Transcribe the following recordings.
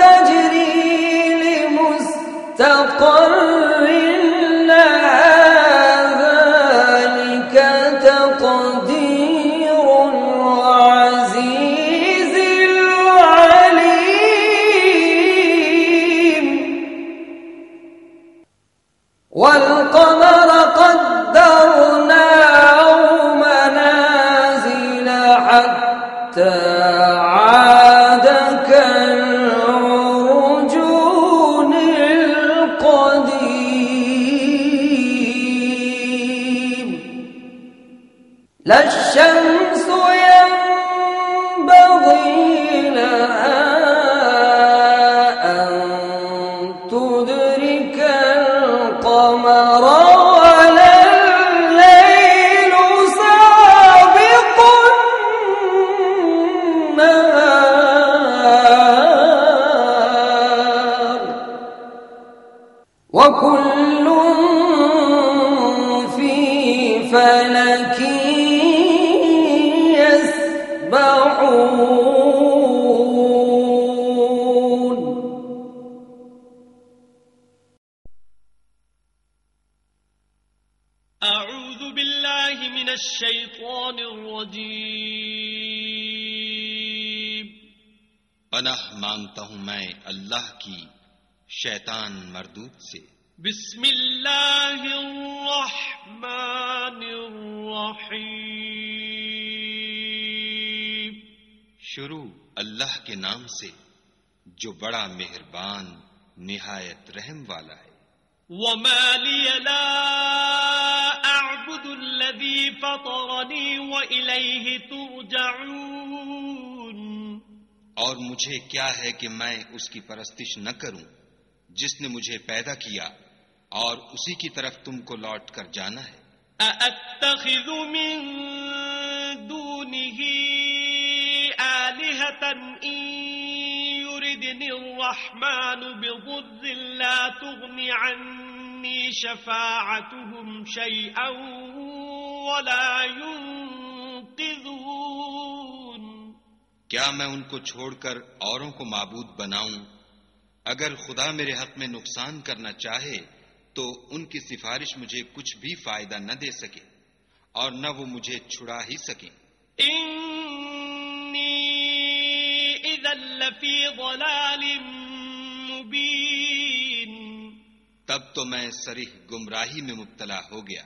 تجري لمستقر لا الشمس پناہ مانگتا ہوں میں اللہ کی شیطان مردود سے۔ بسم الله الرحمن الرحيم شروع اللہ کے نام سے جو بڑا مہربان نہایت رحم والا ہے۔ وما لي لا أعبد الذي فطرني وإليه ترجعون۔ اور مجھے کیا ہے کہ میں اس کی پرستش نہ کروں؟ جس نے مجھے پیدا کیا اور اسی کی طرف تم کو لوٹ کر جانا ہے۔ أأتخذ من دونه آلهة إن يردني الرحمن بضر لا تغني عني شفاعتهم شيئا ولا ينقذون کیا میں ان کو چھوڑ کر اوروں کو معبود بناؤں؟ اگر خدا میرے حق میں نقصان کرنا چاہے تو ان کی سفارش مجھے کچھ بھی فائدہ نہ دے سکے اور نہ وہ مجھے چھڑا ہی سکیں۔ تب تو میں سریح گمراہی میں مبتلا ہو گیا۔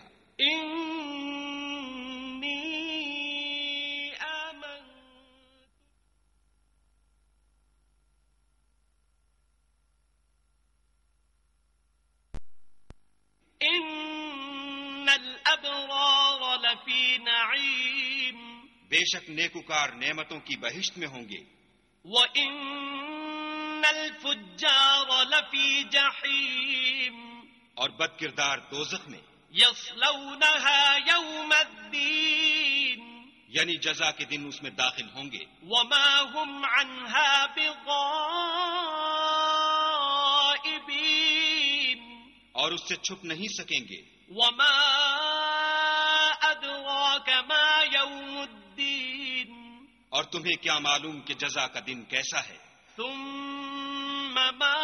بے شک نیکوکار نعمتوں کی بہشت میں ہوں گے۔ وإن الفجار لفي جحيم۔ اور بد کردار دوزخ میں۔ يصلونها يوم الدين۔ یعنی جزا کے دن اس میں داخل ہوں گے۔ وما هم عنها بغائبين۔ اور اس سے چھپ نہیں سکیں گے۔ وما أدراك ما يوم الدين۔ اور تمہیں کیا معلوم کہ جزا کا دن کیسا ہے؟ ثم ما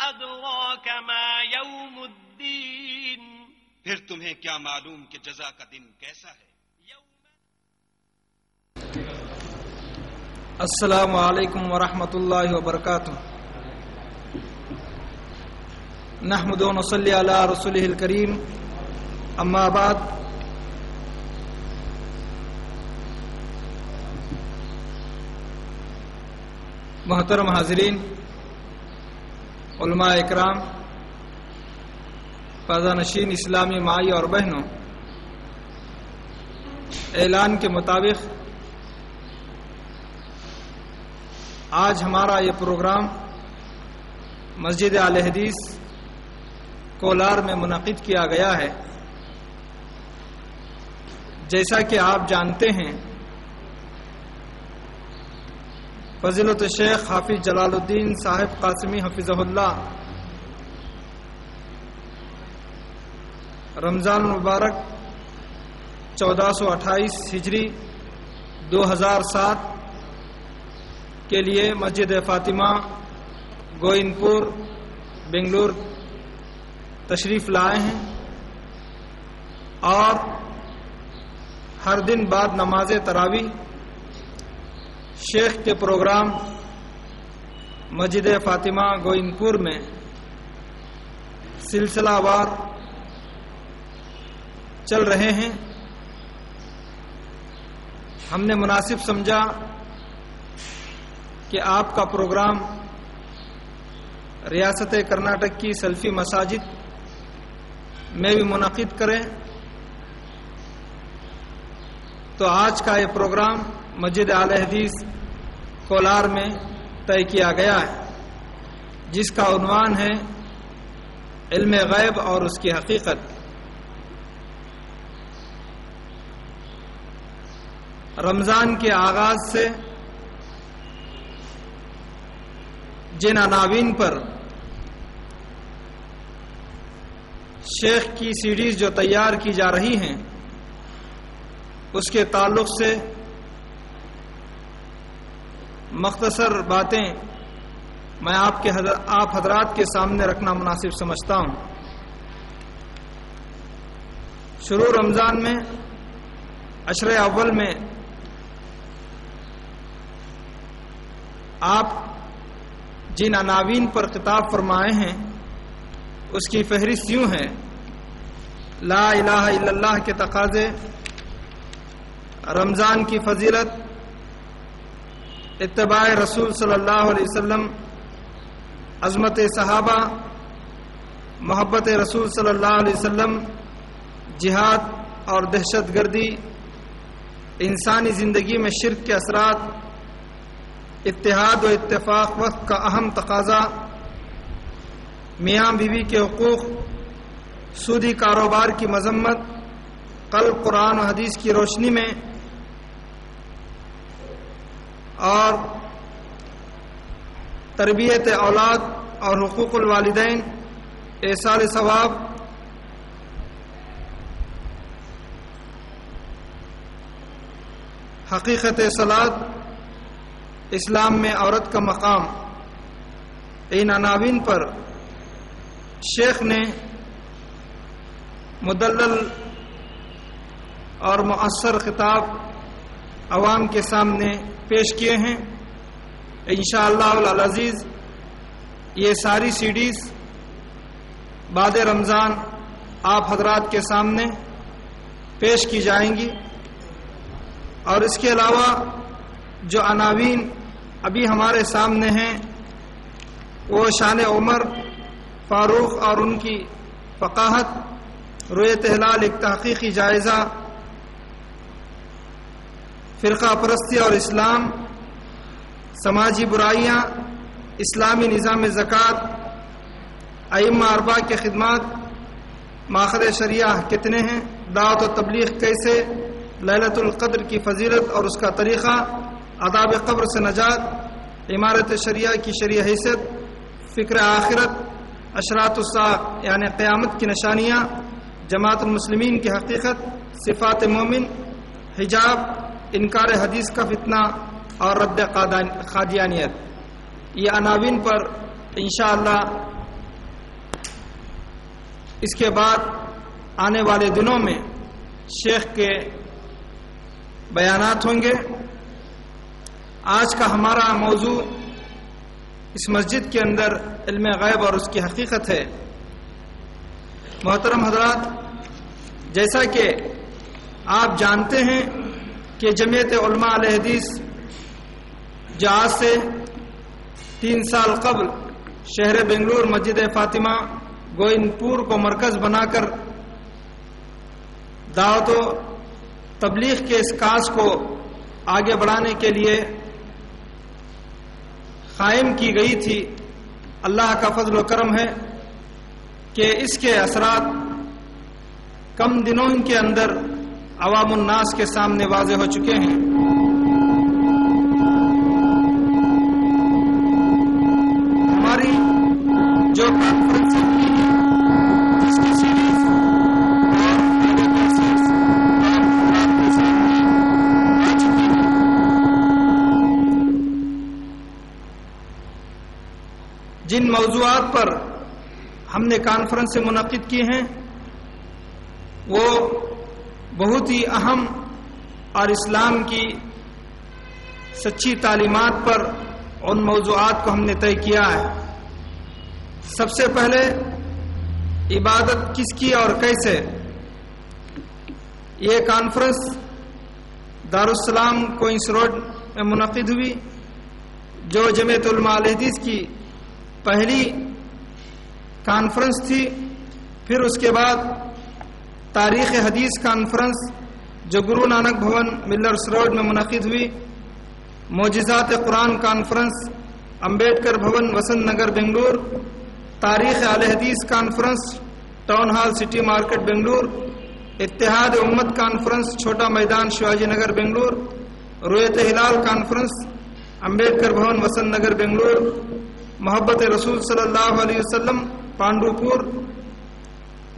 أدراك ما يوم الدين پھر تمہیں کیا معلوم کہ جزا کا دن کیسا ہے؟ السلام علیکم ورحمۃ اللہ وبرکاتہ۔ نحمد و نصلی علی رسول الکریم۔ اما بعد محترم حاضرین، علماء اکرام فضا نشین اسلامی مائی اور بہنوں، اعلان کے مطابق آج ہمارا یہ پروگرام مسجد عال حدیث، کولار میں منعقد کیا گیا ہے۔ جیسا کہ آپ جانتے ہیں فضیلت شیخ حافظ جلال الدین صاحب قاسمی حفظ اللہ۔ رمضان مبارک چودہ سو اٹھائیس ہجری دو ہزار سات کے لیے مسجد فاطمہ گوئن پور بنگلور تشریف لائے ہیں اور ہر دن بعد نماز تراوی شیخ کے پروگرام مسجد فاطمہ گوئن پور میں سلسلہ وار چل رہے ہیں۔ ہم نے مناسب سمجھا کہ آپ کا پروگرام ریاست کرناٹک کی سلفی مساجد میں بھی منعقد کریں۔ تو آج کا یہ پروگرام مسجد اعلی حدیث کولار میں طے کیا گیا ہے، جس کا عنوان ہے علم غیب اور اس کی حقیقت۔ رمضان کے آغاز سے جن عناوین پر شیخ کی سیڈیز جو تیار کی جا رہی ہیں، اس کے تعلق سے مختصر باتیں میں آپ کے حضر آپ حضرات کے سامنے رکھنا مناسب سمجھتا ہوں۔ شروع رمضان میں، عشر اول میں آپ جن عناوین پر خطاب فرمائے ہیں، اس کی فہرست یوں ہے۔ لا الہ الا اللہ کے تقاضے، رمضان کی فضیلت اتباع رسول صلی اللہ علیہ وسلم، عظمت صحابہ، محبت رسول صلی اللہ علیہ وسلم، جہاد اور دہشت گردی، انسانی زندگی میں شرک کے اثرات، اتحاد و اتفاق وقت کا اہم تقاضا، میاں بیوی کے حقوق، سودی کاروبار کی مذمت، کل قرآن و حدیث کی روشنی میں اور تربیت اولاد اور حقوق الوالدین احسال ثواب، حقیقت سلاد اسلام میں عورت کا مقام۔ ان عناوین پر شیخ نے مدلل اور مؤثر خطاب عوام کے سامنے پیش کیے ہیں۔ انشاءاللہ العزیز، یہ ساری سیڈیز بعد رمضان آپ حضرات کے سامنے پیش کی جائیں گی۔ اور اس کے علاوہ جو عناوین ابھی ہمارے سامنے ہیں، وہ شان عمر، فاروق اور ان کی فقاہت، رویت ہلال ایک تحقیقی جائزہ فرقہ پرستی اور اسلام، سماجی برائیاں، اسلامی نظام زکوٰۃ ائمہ اربا کے خدمات، ماخذ شریعہ کتنے ہیں، دعوت و تبلیغ کیسے للت القدر کی فضیلت اور اس کا طریقہ، عذاب قبر سے نجات، عمارت شریعہ کی شریع حیثیت، فکر آخرت اشرات الصاح یعنی قیامت کی نشانیاں، جماعت المسلمین کی حقیقت، صفات مومن، حجاب انکار حدیث کا فتنہ اور رد خادیانیت یہ عناوین پر انشاءاللہ اس کے بعد آنے والے دنوں میں شیخ کے بیانات ہوں گے۔ آج کا ہمارا موضوع اس مسجد کے اندر علم غیب اور اس کی حقیقت ہے۔ محترم حضرات، جیسا کہ آپ جانتے ہیں کہ جمعیت علماء علیہ حدیث سے تین سال قبل شہر بنگلور، مسجد فاطمہ گوئن پور کو مرکز بنا کر دعوت و تبلیغ کے اس کاس کو آگے بڑھانے کے لیے قائم کی گئی تھی۔ اللہ کا فضل و کرم ہے کہ اس کے اثرات کم دنوں کے اندر عوام الناس کے سامنے واضح ہو چکے ہیں۔ ہماری جو کانفرنس جس کی سیریز جن موضوعات پر ہم نے کانفرنس منعقد کی ہیں، وہ بہت ہی اہم اور اسلام کی سچی تعلیمات پر ان موضوعات کو ہم نے طے کیا ہے۔ سب سے پہلے عبادت کس کی اور کیسے؟ یہ کانفرنس دارالسلام کوئنس روڈ میں منعقد ہوئی، جو جمعیت علماء الحدیث کی پہلی کانفرنس تھی۔ پھر اس کے بعد تاریخ حدیث کانفرنس جو گرو نانک بھون ملرس روڈ میں منعقد ہوئی، معجزات قرآن کانفرنس امبیڈکر بھون وسنت نگر بنگلور، تاریخ اعلی حدیث conference town hall city market Bangalore, اتحاد امت کانفرنس چھوٹا میدان شیواجی نگر بنگلور، رویت ہلال کانفرنس امبیڈکر بھون وسنت نگر بنگلور، محبت رسول صلی اللہ علیہ وسلم پانڈو پور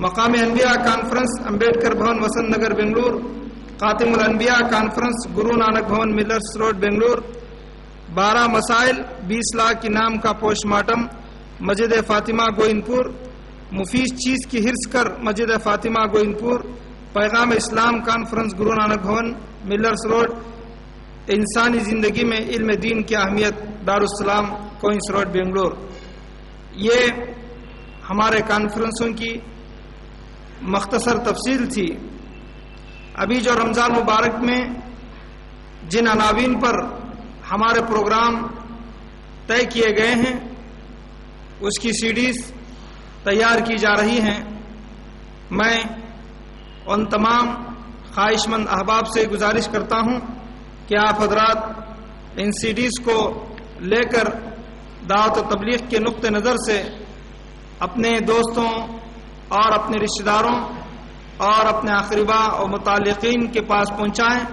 مقام انبیاء کانفرنس امبیڈکر بھون وسنت نگر، بنگلور. خاتم الانبیاء conference Guru Nanak Bhavan Millers Road, Bangalore. بارہ مسائل، بیس لاکھ انعام کا پوسٹ مارٹم، مسجد فاطمہ گوئن پور مفید چیز کی ہرس کر مسجد فاطمہ گوئن پور پیغام اسلام conference Guru Nanak Bhavan Millers Road. انسانی زندگی میں علم دین کی اہمیت، دارالسلام، کوئنس روڈ، بنگلور. یہ ہمارے کانفرنسوں کی مختصر تفصیل تھی۔ ابھی جو رمضان مبارک میں جن عناوین پر ہمارے پروگرام طے کیے گئے ہیں، اس کی سیڈیز تیار کی جا رہی ہیں۔ میں ان تمام خواہش مند احباب سے گزارش کرتا ہوں کہ آپ حضرات ان سیڈیز کو لے کر دعوت و تبلیغ کے نقطۂ نظر سے اپنے دوستوں اور اپنے رشتہ داروں اور اپنے اقربا اور متعلقین کے پاس پہنچائیں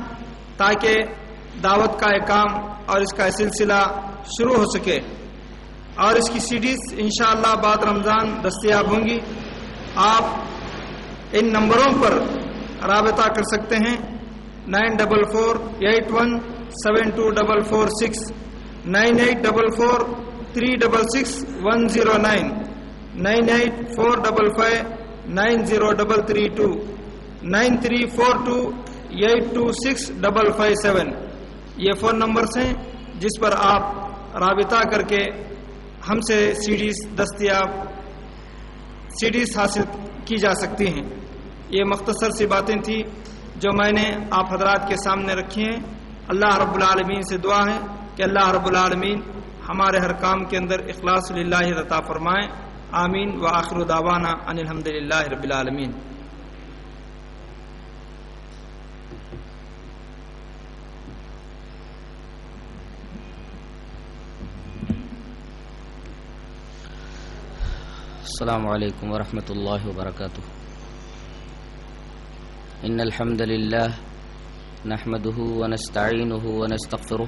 تاکہ دعوت کا ایک کام اور اس کا سلسلہ شروع ہو سکے۔ اور اس کی سیڈیز انشاءاللہ بعد رمضان دستیاب ہوں گی۔ آپ ان نمبروں پر رابطہ کر سکتے ہیں۔ Nine double four eight one seven two double four six, nine eight double four three double six one zero nine. Nine eight four double five nine zero double three two, nine three four two eight two six double five seven, یہ phone numbers ہیں جس پر آپ رابطہ کر کے ہم سے CDs دستیاب سیڈیز حاصل کی جا سکتی ہیں۔ یہ مختصر سی باتیں تھیں جو میں نے آپ حضرات کے سامنے رکھی ہیں۔ اللہ رب العالمین سے دعا ہے کہ اللہ رب العالمین ہمارے ہر کام کے اندر اخلاص للہ عطا فرمائیں آمین و آخر داوانا ان الحمد للہ رب العالمین. السلام عليكم ورحمة الله وبركاته إن الحمد لله نحمده ونستعينه ونستغفره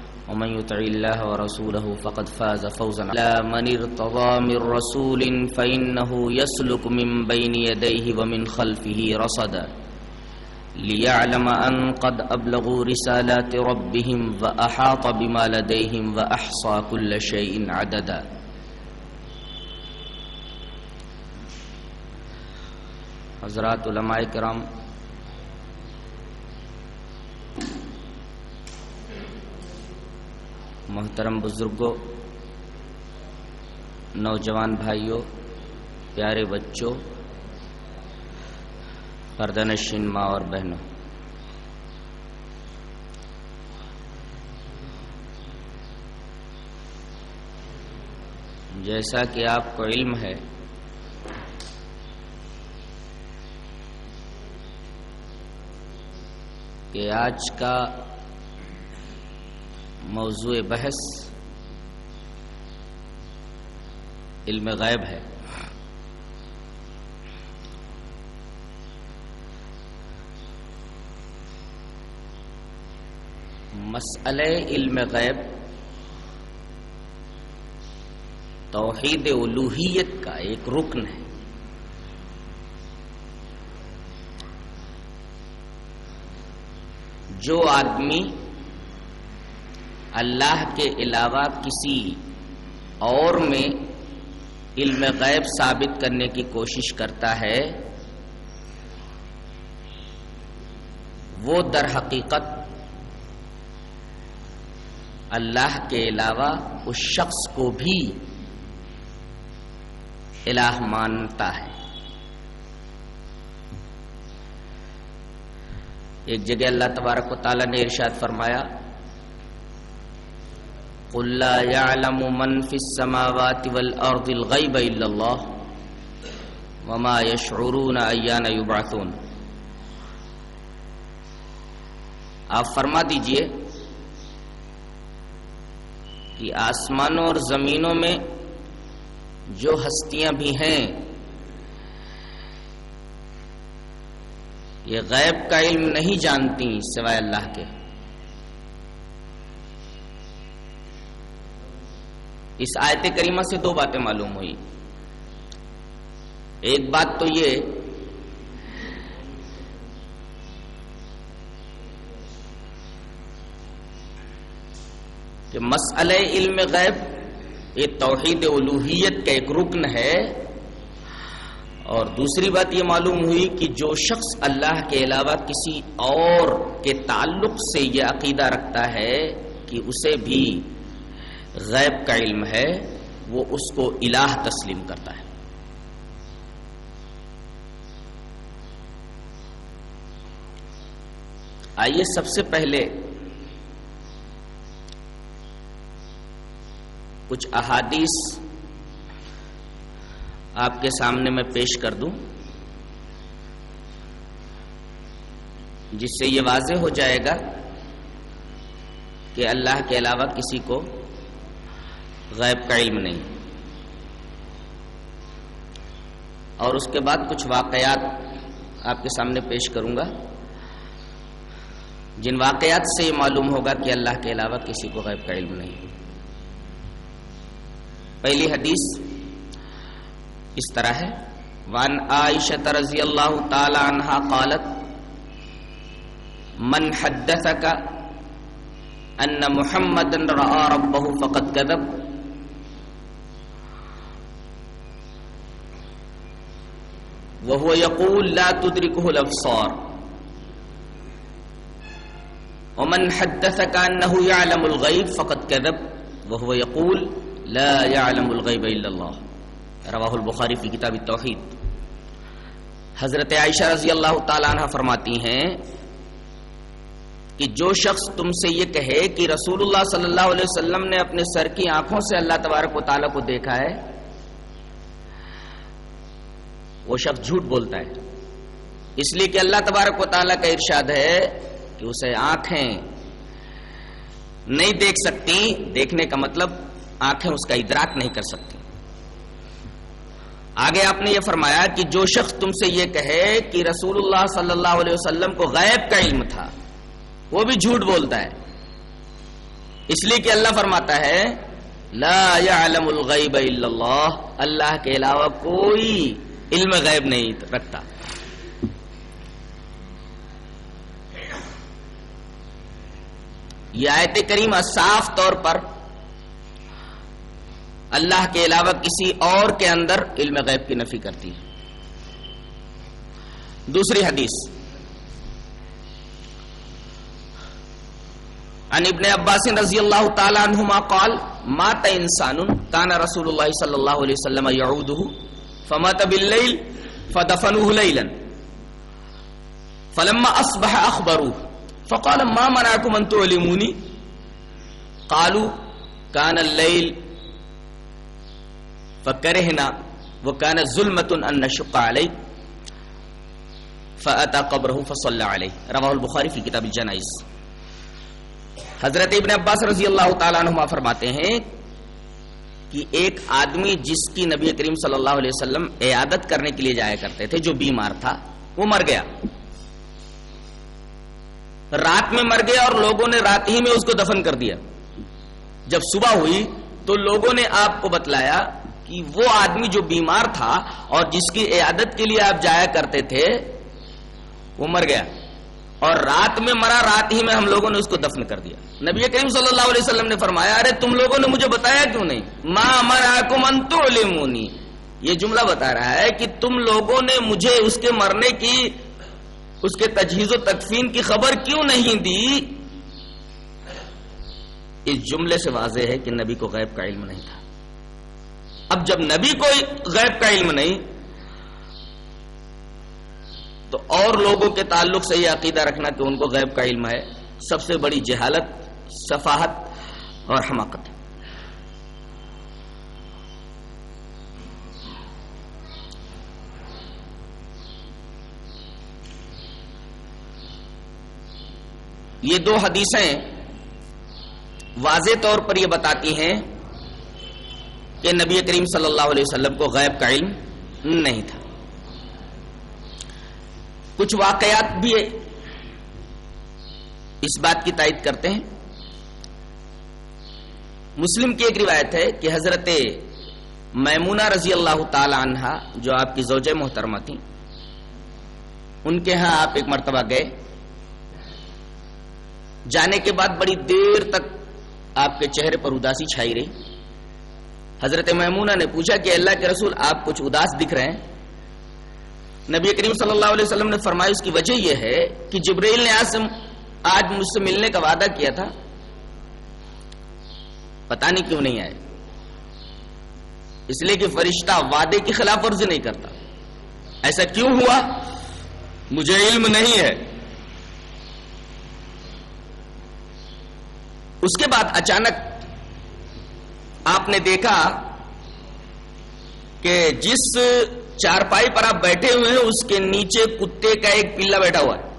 ومن يطع الله ورسوله فقد فاز فوزا لا من ارتضى من رسول فإنه يسلك من بين يديه ومن خلفه رصدا. ليعلم أن قد أبلغوا رسالات ربهم وأحاط بما لديهم وأحصى كل شيء عددا. حضرات علماء کرام محترم بزرگوں، نوجوان بھائیوں، پیارے بچوں، پردنشین ماں اور بہنوں۔ جیسا کہ آپ کو علم ہے، کہ آج کا موضوع بحث علم غیب ہے۔ مسئلہ علم غیب توحید الوحیت کا ایک رکن ہے۔ جو آدمی اللہ کے علاوہ کسی اور میں علم غیب ثابت کرنے کی کوشش کرتا ہے، وہ در حقیقت اللہ کے علاوہ اس شخص کو بھی الہ مانتا ہے۔ ایک جگہ اللہ تبارک و تعالیٰ نے ارشاد فرمایا قل لا يعلم من في السماوات والأرض الغيب إلا الله وما يشعرون أيان يبعثون آپ فرما دیجیے کہ آسمانوں اور زمینوں میں جو ہستیاں بھی ہیں، یہ غیب کا علم نہیں جانتی سوائے اللہ کے۔ اس آیت کریمہ سے دو باتیں معلوم ہوئی۔ ایک بات تو یہ کہ مسئلہ علم غیب، یہ توحید الوحیت کا ایک رکن ہے۔ اور دوسری بات یہ معلوم ہوئی کہ جو شخص اللہ کے علاوہ کسی اور کے تعلق سے یہ عقیدہ رکھتا ہے کہ اسے بھی غیب کا علم ہے، وہ اس کو الہ تسلیم کرتا ہے۔ آئیے سب سے پہلے کچھ احادیث آپ کے سامنے میں پیش کر دوں، جس سے یہ واضح ہو جائے گا کہ اللہ کے علاوہ کسی کو غیب کا علم نہیں۔ اور اس کے بعد کچھ واقعات آپ کے سامنے پیش کروں گا۔ جن واقعات سے یہ معلوم ہوگا کہ اللہ کے علاوہ کسی کو غیب کا علم نہیں۔ پہلی حدیث اس طرح ہے۔ وان عائشہ رضی اللہ تعالی عنہا قالت، من حدثك ان محمد رأى ربه فقد كذب وهو يقول لا تدركه الابصار ومن حدثك انه يعلم الغيب فقد كذب، وهو يقول لا يعلم الغيب الا الله. رواہ البخاری فی کتاب التوحید حضرت عائشہ رضی اللہ تعالی عنہ فرماتی ہیں کہ جو شخص تم سے یہ کہے کہ رسول اللہ صلی اللہ علیہ وسلم نے اپنے سر کی آنکھوں سے اللہ تبارک و تعالیٰ کو دیکھا ہے وہ شخص جھوٹ بولتا ہے۔ اس لیے کہ اللہ تبارک و تعالیٰ کا ارشاد ہے کہ اسے آنکھیں نہیں دیکھ سکتی۔ دیکھنے کا مطلب آنکھیں اس کا ادراک نہیں کر سکتی۔ آگے آپ نے یہ فرمایا کہ جو شخص تم سے یہ کہے کہ رسول اللہ صلی اللہ علیہ وسلم کو غیب کا علم تھا، وہ بھی جھوٹ بولتا ہے۔ اس لیے کہ اللہ فرماتا ہے، لا يعلم الغیب الا اللہ اللہ کے علاوہ کوئی علم غیب نہیں رکھتا۔ یہ آیت کریمہ صاف طور پر اللہ کے علاوہ کسی اور کے اندر علم غیب کی نفی کرتی ہے۔ دوسری حدیث۔ عن ابن عباس رضی اللہ تعالی عنہما قال، مات انسان کان رسول اللہ صلی اللہ علیہ وسلم یعوده فمات باللیل فدفنوه لیلا فلما أصبح أخبروه فقال ما منعكم أن تعلموني؟ قالوا كان الليل فكرهنا وكان ظلمة أن نشق عليه فأتى قبره فصلى عليه. رواه البخاری فی کتاب الجنائز. حضرت ابن عباس رضی اللہ تعالیٰ عنہ فرماتے ہیں کہ ایک آدمی جس کی نبی کریم صلی اللہ علیہ وسلم عیادت کرنے کے لیے جایا کرتے تھے، جو بیمار تھا، وہ مر گیا۔ رات میں مر گیا اور لوگوں نے رات ہی میں اس کو دفن کر دیا۔ جب صبح ہوئی تو لوگوں نے آپ کو بتلایا کہ وہ آدمی جو بیمار تھا اور جس کی عیادت کے لیے آپ جایا کرتے تھے، وہ مر گیا۔ اور رات میں مرا، رات ہی میں ہم لوگوں نے اس کو دفن کر دیا۔ نبی کریم صلی اللہ علیہ وسلم نے فرمایا، ارے تم لوگوں نے مجھے بتایا کیوں نہیں؟ ماں مرا کم یہ جملہ بتا رہا ہے کہ تم لوگوں نے مجھے اس کے مرنے کی، اس کے تجہیز و تکفین کی خبر کیوں نہیں دی؟ اس جملے سے واضح ہے کہ نبی کو غیب کا علم نہیں تھا۔ اب جب نبی کو غیب کا علم نہیں تو اور لوگوں کے تعلق سے یہ عقیدہ رکھنا کہ ان کو غیب کا علم ہے، سب سے بڑی جہالت، صفاحت اور حماقت۔ یہ دو حدیثیں واضح طور پر یہ بتاتی ہیں کہ نبی کریم صلی اللہ علیہ وسلم کو غیب کا علم نہیں تھا۔ کچھ واقعات بھی اس بات کی تائید کرتے ہیں۔ مسلم کی ایک روایت ہے کہ حضرت میمونہ رضی اللہ تعالی عنہ جو آپ کی زوجہ محترمہ تھی ان کے ہاں آپ ایک مرتبہ گئے۔ جانے کے بعد بڑی دیر تک آپ کے چہرے پر اداسی چھائی رہی۔ حضرت میمونہ نے پوچھا کہ اللہ کے رسول آپ کچھ اداس دکھ رہے ہیں؟ نبی کریم صلی اللہ علیہ وسلم نے فرمایا اس کی وجہ یہ ہے کہ جبریل نے آج آج مجھ سے ملنے کا وعدہ کیا تھا۔ پتا نہیں کیوں نہیں آئے۔ اس لیے کہ فرشتہ وعدے کی خلاف ورزی نہیں کرتا۔ ایسا کیوں ہوا؟ مجھے علم نہیں ہے۔ اس کے بعد اچانک آپ نے دیکھا کہ جس چارپائی پر آپ بیٹھے ہوئے ہیں، اس کے نیچے کتے کا ایک پلا بیٹھا ہوا ہے۔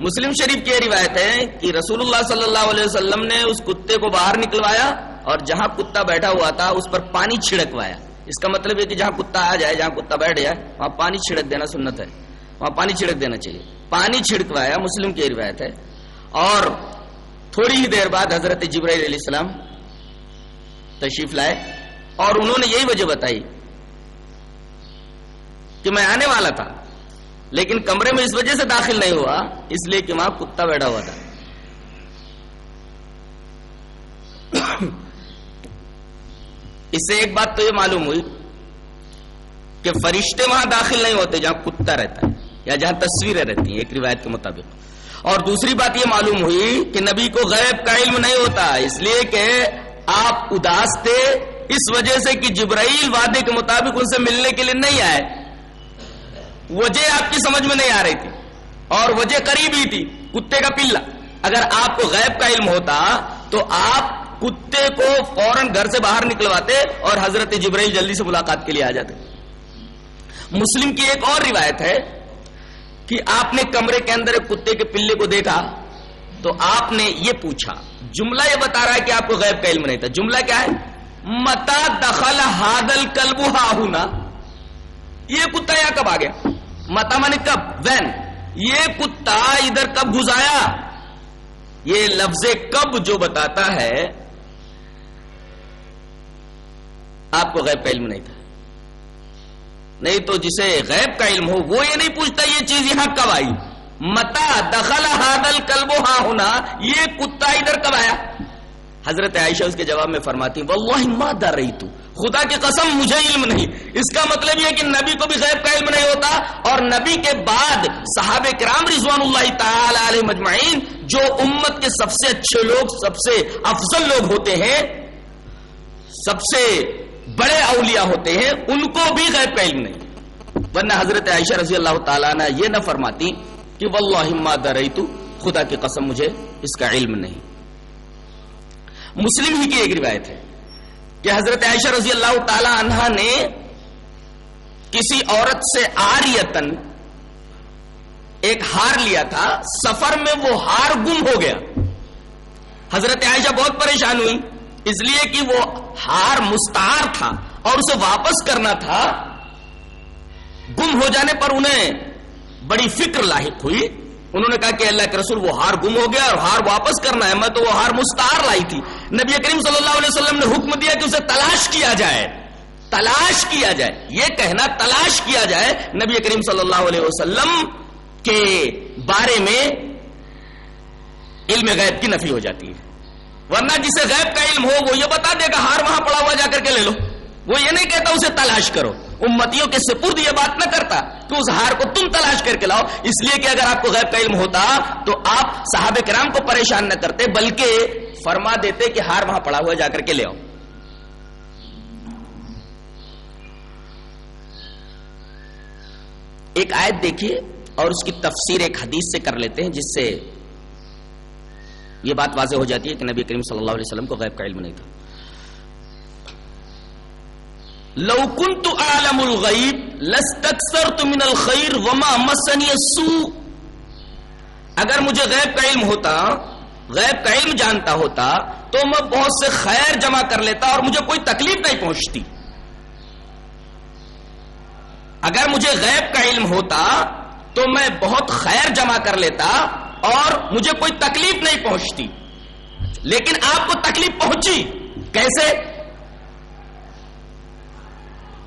مسلم شریف کی روایت ہے کہ رسول اللہ صلی اللہ علیہ وسلم نے اس کتے کو باہر نکلوایا اور جہاں کتا بیٹھا ہوا تھا، اس پر پانی چھڑکوایا۔ اس کا مطلب ہے کہ جہاں کتا آ جائے، جہاں کتا بیٹھ جائے، وہاں پانی چھڑک دینا سنت ہے۔ وہاں پانی چھڑک دینا چاہیے۔ پانی چھڑکوایا، مسلم کی روایت ہے۔ اور تھوڑی ہی دیر بعد حضرت جبرائیل علیہ السلام تشریف لائے اور انہوں نے یہی وجہ بتائی کہ میں آنے والا تھا۔ لیکن کمرے میں اس وجہ سے داخل نہیں ہوا، اس لیے کہ وہاں کتا بیٹھا ہوا تھا۔ اس سے ایک بات تو یہ معلوم ہوئی کہ فرشتے وہاں داخل نہیں ہوتے جہاں کتا رہتا ہے، یا جہاں تصویریں رہتی ہیں، ایک روایت کے مطابق۔ اور دوسری بات یہ معلوم ہوئی کہ نبی کو غیب کا علم نہیں ہوتا، اس لیے کہ آپ اداس تھے، اس وجہ سے کہ جبرائیل وعدے کے مطابق ان سے ملنے کے لیے نہیں آئے۔ وجہ آپ کی سمجھ میں نہیں آ رہی تھی اور وجہ قریب ہی تھی، کتے کا پلا اگر آپ کو غیب کا علم ہوتا تو آپ کتے کو فوراً گھر سے باہر نکلواتے اور حضرت جبرائیل جلدی سے ملاقات کے لیے آ جاتے۔ مسلم کی ایک اور روایت ہے کہ آپ نے کمرے کے اندر ایک کتے کے پلے کو دیکھا تو آپ نے یہ پوچھا، جملہ یہ بتا رہا ہے کہ آپ کو غیب کا علم نہیں تھا۔ جملہ کیا ہے؟ متا دخل ہادل کلبو ہونا یہ کتا یہاں کب آ گیا؟ متا من کب؟ وین. یہ کتا ادھر کب گھسایا یہ لفظ کب جو بتاتا ہے، آپ کو غیب کا علم نہیں تھا۔ نہیں تو جسے غیب کا علم ہو، وہ یہ نہیں پوچھتا یہ چیز یہاں کب آئی۔ متا دخل ہادل کلبو ہاں ہونا، یہ کتا ادھر کب آیا؟ حضرت عائشہ اس کے جواب میں فرماتی واللہ ما در رہی تو خدا کی قسم مجھے علم نہیں۔ اس کا مطلب یہ کہ نبی کو بھی غیب کا علم نہیں ہوتا اور نبی کے بعد صحاب کرام رضوان اللہ تعالی علیہ مجمعین، جو امت کے سب سے اچھے لوگ، سب سے افضل لوگ ہوتے ہیں، سب سے بڑے اولیاء ہوتے ہیں، ان کو بھی غیب کا علم نہیں۔ ورنہ حضرت عائشہ رضی اللہ تعالیٰ نے یہ نہ فرماتی کہ واللہ ما درئی خدا کی قسم مجھے اس کا علم نہیں۔ مسلم ہی کی ایک روایت ہے۔ کہ حضرت عائشہ رضی اللہ تعالی عنہ نے کسی عورت سے آریتن ایک ہار لیا تھا، سفر میں وہ ہار گم ہو گیا۔ حضرت عائشہ بہت پریشان ہوئی، اس لیے کہ وہ ہار مستعار تھا اور اسے واپس کرنا تھا۔ گم ہو جانے پر انہیں بڑی فکر لاحق ہوئی۔ انہوں نے کہا کہ اللہ کے رسول وہ ہار گم ہو گیا اور ہار واپس کرنا ہے۔ میں تو وہ ہار مستعار لائی تھی۔ نبی کریم صلی اللہ علیہ وسلم نے حکم دیا کہ اسے تلاش کیا جائے۔ تلاش کیا جائے۔ یہ کہنا تلاش کیا جائے نبی کریم صلی اللہ علیہ وسلم کے بارے میں علم غیب کی نفی ہو جاتی ہے۔ ورنہ جسے غیب کا علم ہو، وہ یہ بتا دے گا ہار وہاں پڑا ہوا جا کر کے لے لو۔ وہ یہ نہیں کہتا اسے تلاش کرو۔ امتیوں کے سپرد یہ بات نہ کرتا کہ اس ہار کو تم تلاش کر کے لاؤ۔ اس لیے کہ اگر آپ کو غیب کا علم ہوتا تو آپ صحابہ کرام کو پریشان نہ کرتے، بلکہ فرما دیتے کہ ہار وہاں پڑا ہوا جا کر کے لے آؤ۔ ایک آیت دیکھیے اور اس کی تفسیر ایک حدیث سے کر لیتے ہیں، جس سے یہ بات واضح ہو جاتی ہے کہ نبی کریم صلی اللہ علیہ وسلم کو غیب کا علم نہیں تھا۔ لو كنت اعلم الغیب لاستكثرت من الخير وما مسني السوء۔ اگر مجھے غیب کا علم ہوتا، غیب کا علم جانتا ہوتا، تو میں بہت سے خیر جمع کر لیتا اور مجھے کوئی تکلیف نہیں پہنچتی۔ اگر مجھے غیب کا علم ہوتا، تو میں بہت خیر جمع کر لیتا اور مجھے کوئی تکلیف نہیں پہنچتی۔ لیکن آپ کو تکلیف پہنچی۔ کیسے؟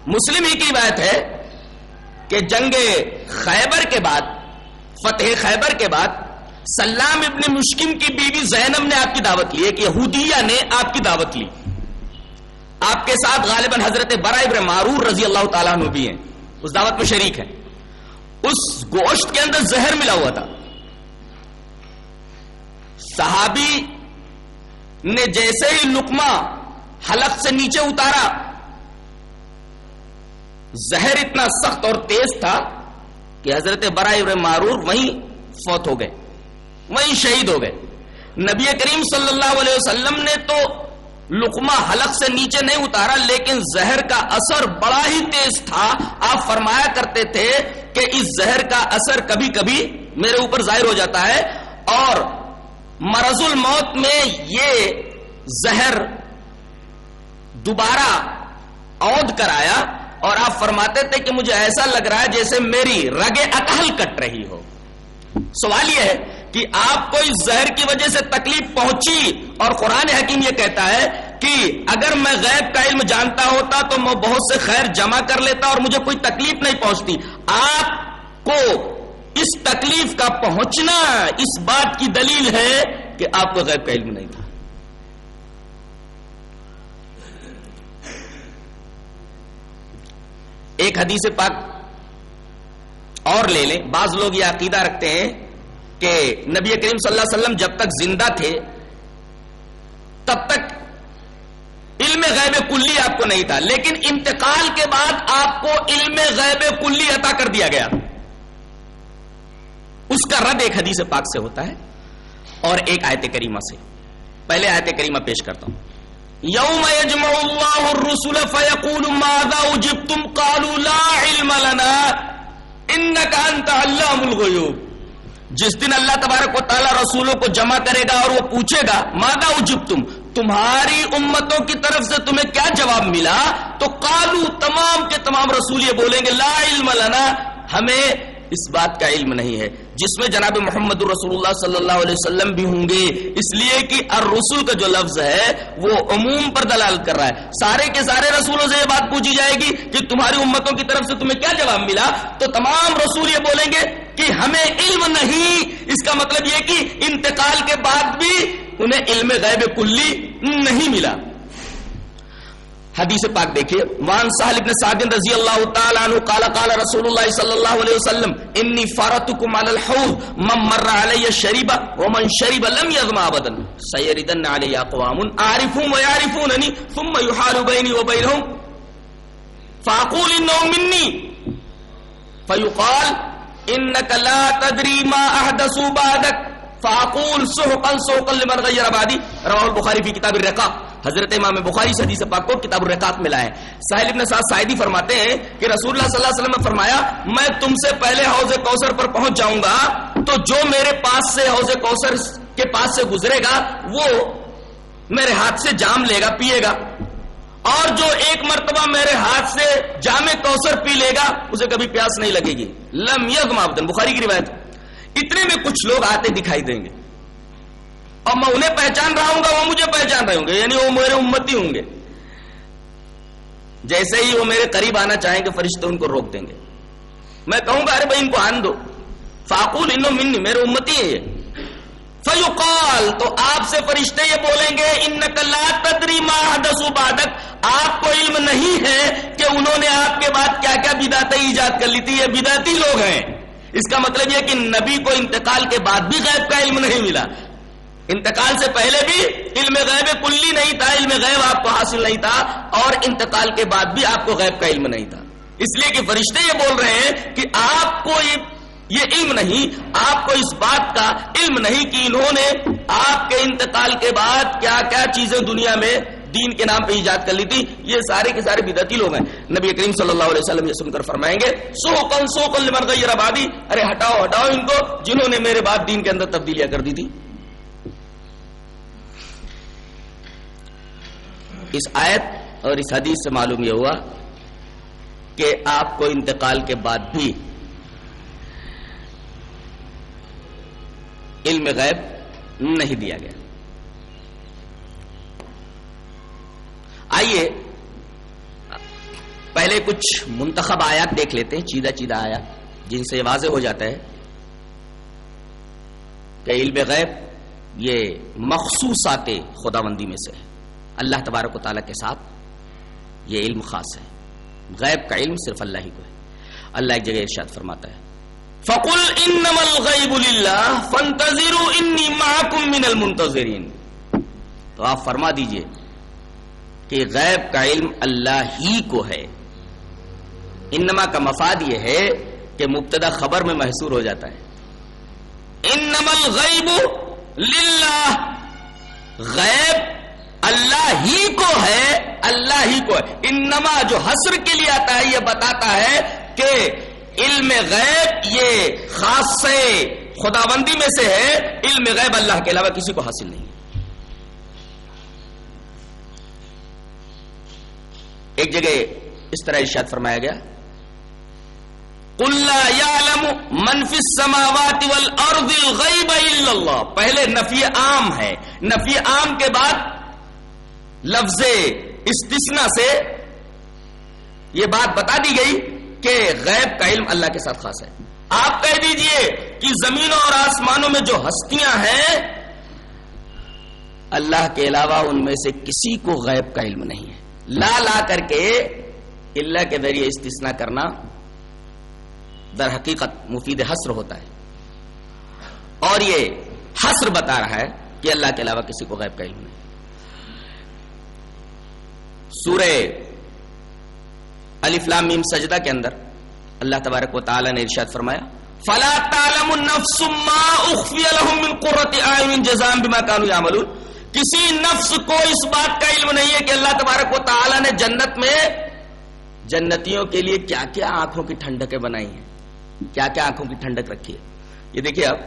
مسلم ہی کی بات ہے کہ جنگ خیبر کے بعد، فتح خیبر کے بعد، سلام ابن مشکم کی بیوی زینب نے آپ کی دعوت لی کہ یہودیہ نے آپ کی دعوت لی۔ آپ کے ساتھ غالباً حضرت برائے ابن معرور رضی اللہ تعالیٰ عنہ بھی ہیں۔ اس دعوت میں شریک ہے اس گوشت کے اندر زہر ملا ہوا تھا۔ صحابی نے جیسے ہی لکما حلق سے نیچے اتارا زہر اتنا سخت اور تیز تھا کہ حضرت برائے معرور وہیں فوت ہو گئے، وہیں شہید ہو گئے۔ نبی کریم صلی اللہ علیہ وسلم نے تو لقمہ حلق سے نیچے نہیں اتارا، لیکن زہر کا اثر بڑا ہی تیز تھا۔ آپ فرمایا کرتے تھے کہ اس زہر کا اثر کبھی کبھی میرے اوپر ظاہر ہو جاتا ہے اور مرض الموت میں یہ زہر دوبارہ عود کرایا اور آپ فرماتے تھے کہ مجھے ایسا لگ رہا ہے جیسے میری رگے اکہل کٹ رہی ہو۔ سوال یہ ہے کہ آپ کو اس زہر کی وجہ سے تکلیف پہنچی اور قرآن حکیم یہ کہتا ہے کہ اگر میں غیب کا علم جانتا ہوتا تو میں بہت سے خیر جمع کر لیتا اور مجھے کوئی تکلیف نہیں پہنچتی۔ آپ کو اس تکلیف کا پہنچنا اس بات کی دلیل ہے کہ آپ کو غیب کا علم نہیں تھا۔ ایک حدیث پاک اور لے لیں۔ بعض لوگ یہ عقیدہ رکھتے ہیں کہ نبی کریم صلی اللہ علیہ وسلم جب تک زندہ تھے، تب تک علم غیب کلی آپ کو نہیں تھا۔ لیکن انتقال کے بعد آپ کو علم غیب کلی عطا کر دیا گیا۔ اس کا رد ایک حدیث پاک سے ہوتا ہے اور ایک آیت کریمہ سے۔ پہلے آیت کریمہ پیش کرتا ہوں۔ یوم یجمع اللہ الرسول فیقول ماذا اجبتم قالوا لا علم لنا. انکا انت علام الغیوب جس دن اللہ تبارک و تعالی رسولوں کو جمع کرے گا اور وہ پوچھے گا، ماذا اجبتم تمہاری امتوں کی طرف سے تمہیں کیا جواب ملا؟ تو قالو تمام کے تمام رسول یہ بولیں گے، لا علم لنا. ہمیں اس بات کا علم نہیں ہے۔ جس میں جناب محمد رسول اللہ صلی اللہ علیہ وسلم بھی ہوں گے۔ اس لیے کہ الرسول کا جو لفظ ہے، وہ عموم پر دلال کر رہا ہے۔ سارے کے سارے رسولوں سے یہ بات پوچھی جائے گی کہ تمہاری امتوں کی طرف سے تمہیں کیا جواب ملا؟ تو تمام رسول یہ بولیں گے کہ ہمیں علم نہیں۔ اس کا مطلب یہ کہ انتقال کے بعد بھی انہیں علم غیب کلی نہیں ملا۔ حدیث پاک دیکھیے وان سہل ابن سعد رضی اللہ تعالی عنہ قال قال رسول اللہ صلی اللہ علیہ وسلم، انی فارتکم علی الحوض، من مر علی الشریب ومن شرب لم یظما ابدا. سیردن علی اقوام عارفون ويعرفونني ثم يحال بيني وبينهم فاقول انهم مني فيقال انك لا تدري ما احدثوا بعدك فاقول سحقا سحقا لمن غیر بعدی. رواه البخاری فی کتاب الرقاق. حضرت امام بخاری سے حدیث پاک کو کتاب الرقاق ملا ہے ساحل ابن سعد سائدی فرماتے ہیں کہ رسول اللہ صلی اللہ علیہ وسلم نے فرمایا، میں تم سے پہلے حوض کوثر پر پہنچ جاؤں گا، تو جو میرے پاس سے حوض کوثر کے پاس سے گزرے گا، وہ میرے ہاتھ سے جام لے گا، پیے گا۔ اور جو ایک مرتبہ میرے ہاتھ سے جامع کوثر پی لے گا، اسے کبھی پیاس نہیں لگے گی۔ لم یغم بخاری کی روایت۔ اتنے میں کچھ لوگ آتے دکھائی دیں گے۔ اور میں انہیں پہچان رہا ہوں گا، وہ مجھے پہچان رہے ہوں گے یعنی وہ میرے امتی ہوں گے۔ جیسے ہی وہ میرے قریب آنا چاہیں گے، فرشتے ان کو روک دیں گے۔ میں کہوں گا، ارے بھائی، ان کو آن دو۔ فاقول انو منی، میرے امتی ہے یہ۔ فیقال، تو آپ سے فرشتے یہ بولیں گے ان لا تدری ما حدث آپ کو علم نہیں ہے کہ انہوں نے آپ کے بعد کیا کیا بدعتیں ایجاد کر لی تھی، یہ بدعتی لوگ ہیں۔ اس کا مطلب یہ کہ نبی کو انتقال کے بعد بھی غیب کا علم نہیں ملا۔ انتقال سے پہلے بھی علم غیب کلی نہیں تھا، علم غیب آپ کو حاصل نہیں تھا، اور انتقال کے بعد بھی آپ کو غیب کا علم نہیں تھا۔ اس لیے کہ فرشتے یہ بول رہے ہیں کہ آپ کو یہ علم نہیں، آپ کو اس بات کا علم نہیں کہ انہوں نے آپ کے انتقال کے بعد کیا کیا چیزیں دنیا میں دین کے نام پہ ایجاد کر لی تھی۔ یہ سارے کے سارے بدعتی لوگ ہیں۔ نبی کریم صلی اللہ علیہ وسلم یہ سن کر فرمائیں گے سو کن سو کن لمن آبادی ارے ہٹاؤ ہٹاؤ ان کو جنہوں نے میرے بعد دین کے اندر تبدیلیاں کر دی تھی۔ اس آیت اور اس حدیث سے معلوم یہ ہوا کہ آپ کو انتقال کے بعد بھی علم غیب نہیں دیا گیا۔ آئیے پہلے کچھ منتخب آیات دیکھ لیتے ہیں، چیدہ چیدہ آیات، جن سے واضح ہو جاتا ہے کہ علم غیب یہ مخصوصات خدا بندی میں سے ہے۔ اللہ تبارک و تعالیٰ کے ساتھ یہ علم خاص ہے۔ غیب کا علم صرف اللہ ہی کو ہے۔ اللہ ایک جگہ ارشاد فرماتا ہے۔ فقل انما الغیب للہ فانتظروا انی معکم من المنتظرین تو آپ فرما دیجیے کہ غیب کا علم اللہ ہی کو ہے۔ انما کا مفاد یہ ہے کہ مبتدا خبر میں محصور ہو جاتا ہے۔ انما الغیب للہ غیب اللہ ہی کو ہے، اللہ ہی کو ہے۔ انما جو حسر کے لیے آتا ہے، یہ بتاتا ہے کہ علم غیب یہ خاص سے خدا بندی میں سے ہے۔ علم غیب اللہ کے علاوہ کسی کو حاصل نہیں۔ ایک جگہ اس طرح ارشاد فرمایا گیا۔ قُلَّا يَعْلَمُ مَنْ فِي السَّمَاوَاتِ وَالْأَرْضِ پہلے نفی عام ہے۔ نفی عام کے بعد لفظ استثناء سے یہ بات بتا دی گئی کہ غیب کا علم اللہ کے ساتھ خاص ہے۔ آپ کہہ دیجیے کہ زمینوں اور آسمانوں میں جو ہستیاں ہیں، اللہ کے علاوہ ان میں سے کسی کو غیب کا علم نہیں ہے۔ لا لا کر کے اللہ کے ذریعے استثناء کرنا در حقیقت مفید حسر ہوتا ہے۔ اور یہ حسر بتا رہا ہے کہ اللہ کے علاوہ کسی کو غیب کا علم نہیں۔ سورہ الفلام میم سجدہ کے اندر اللہ تبارک و تعالی نے ارشاد فرمایا، فلا تعلم النفس ما اخفي لهم من قرة اعين جزاء بما كانوا يعملون۔ کسی نفس کو اس بات کا علم نہیں ہے کہ اللہ تبارک و تعالی نے جنت میں جنتیوں کے لیے کیا کیا آنکھوں کی ٹھنڈکیں بنائی ہیں کیا کیا آنکھوں کی ٹھنڈک رکھی ہے یہ دیکھیے اب،